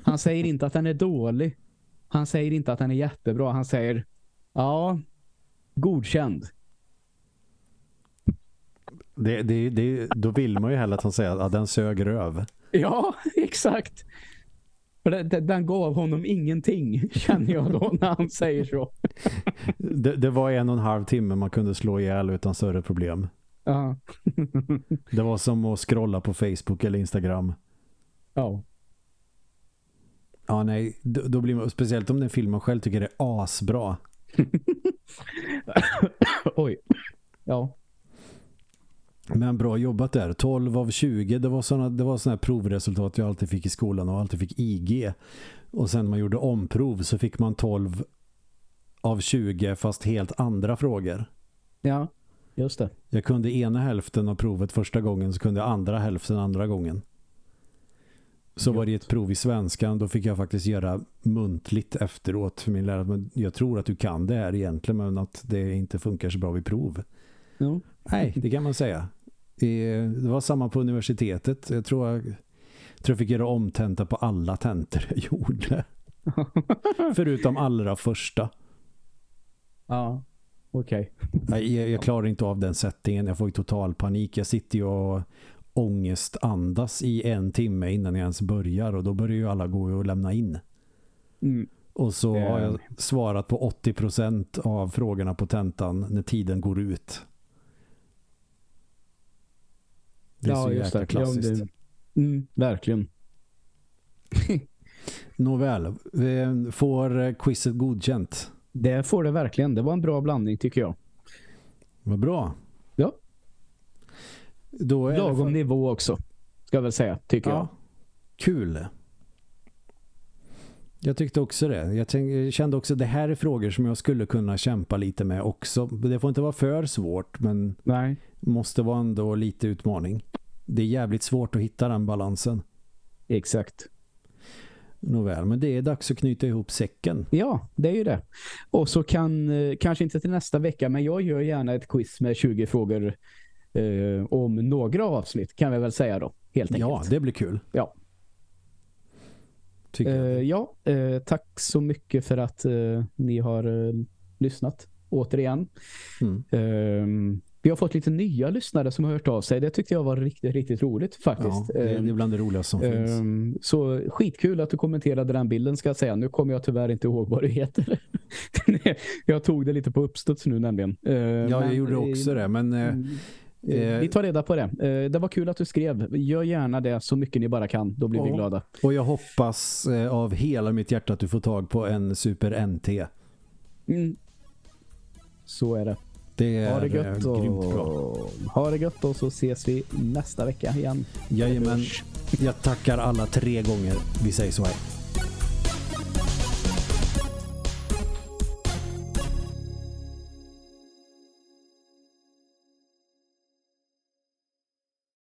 Han säger inte att den är dålig. Han säger inte att den är jättebra. Han säger ja, godkänd. det, det, det, då vill man ju hellre att han säger att den sög röv. Ja, exakt. För Den gav honom ingenting, känner jag då, när han säger så. Det, det var en och en halv timme man kunde slå ihjäl utan större problem. Ja. Det var som att scrolla på Facebook eller Instagram. ja. Ja, nej. Då, då blir man, speciellt om den film man själv tycker är asbra. Oj. Ja. Men bra jobbat där. 12 av 20, det var såna, det var såna här provresultat jag alltid fick i skolan och alltid fick IG. Och sen man gjorde omprov så fick man 12 av 20 fast helt andra frågor. Ja, just det. Jag kunde ena hälften av provet första gången så kunde jag andra hälften andra gången. Så var det ett prov i svenskan, då fick jag faktiskt göra muntligt efteråt för min lärare. Men jag tror att du kan det här egentligen men att det inte funkar så bra vid prov. Ja. Nej, det kan man säga. Det var samma på universitetet. Jag tror jag, tror jag fick göra omtenta på alla tentor jag gjorde. Förutom allra första. ja. Okej. Nej, Jag, jag klarar inte av den settingen. Jag får ju total panik. Jag sitter ju och ångestandas i en timme innan jag ens börjar. Och då börjar ju alla gå och lämna in. Mm. Och så har jag svarat på 80% av frågorna på tentan när tiden går ut. Det är så jäkla klassiskt. Ja, det, mm, verkligen. Nåväl, eh, får eh, quizet godkänt. Det får det verkligen. Det var en bra blandning tycker jag. Vad bra. Då är Lagom för- nivå också. Ska jag väl säga, tycker ja. jag. kul. Jag tyckte också det. Jag, tänkte, jag kände också att det här är frågor som jag skulle kunna kämpa lite med också. Det får inte vara för svårt men Nej. måste vara ändå lite utmaning. Det är jävligt svårt att hitta den balansen. Exakt. Nåväl, men det är dags att knyta ihop säcken. Ja, det är ju det. Och så kan, eh, kanske inte till nästa vecka, men jag gör gärna ett quiz med 20 frågor eh, om några avsnitt, kan vi väl säga då. Helt enkelt. Ja, det blir kul. Ja. Eh, jag. ja, eh, tack så mycket för att eh, ni har eh, lyssnat återigen. Mm. Ehm, vi har fått lite nya lyssnare som har hört av sig. Det tyckte jag var riktigt, riktigt roligt Ja, faktiskt. det är Ehm, bland det roligaste som finns. ehm, så skitkul att du kommenterade den bilden ska jag säga. Nu kommer jag tyvärr inte ihåg vad du heter. jag tog det lite på uppstuds nu nämligen. Ja, jag men, gjorde också det. Men eh, eh, Vi tar reda på det. Eh, Det var kul att du skrev. Gör gärna det så mycket ni bara kan. Då blir vi Ja. glada. Och jag hoppas eh, av hela mitt hjärta att du får tag på en Super NT. Mm. Så är det. Det är Ha det gött eh, grymt bra. och ha det gött och så ses vi nästa vecka igen. Jajamän. Jag tackar alla tre gånger. Vi säger så här.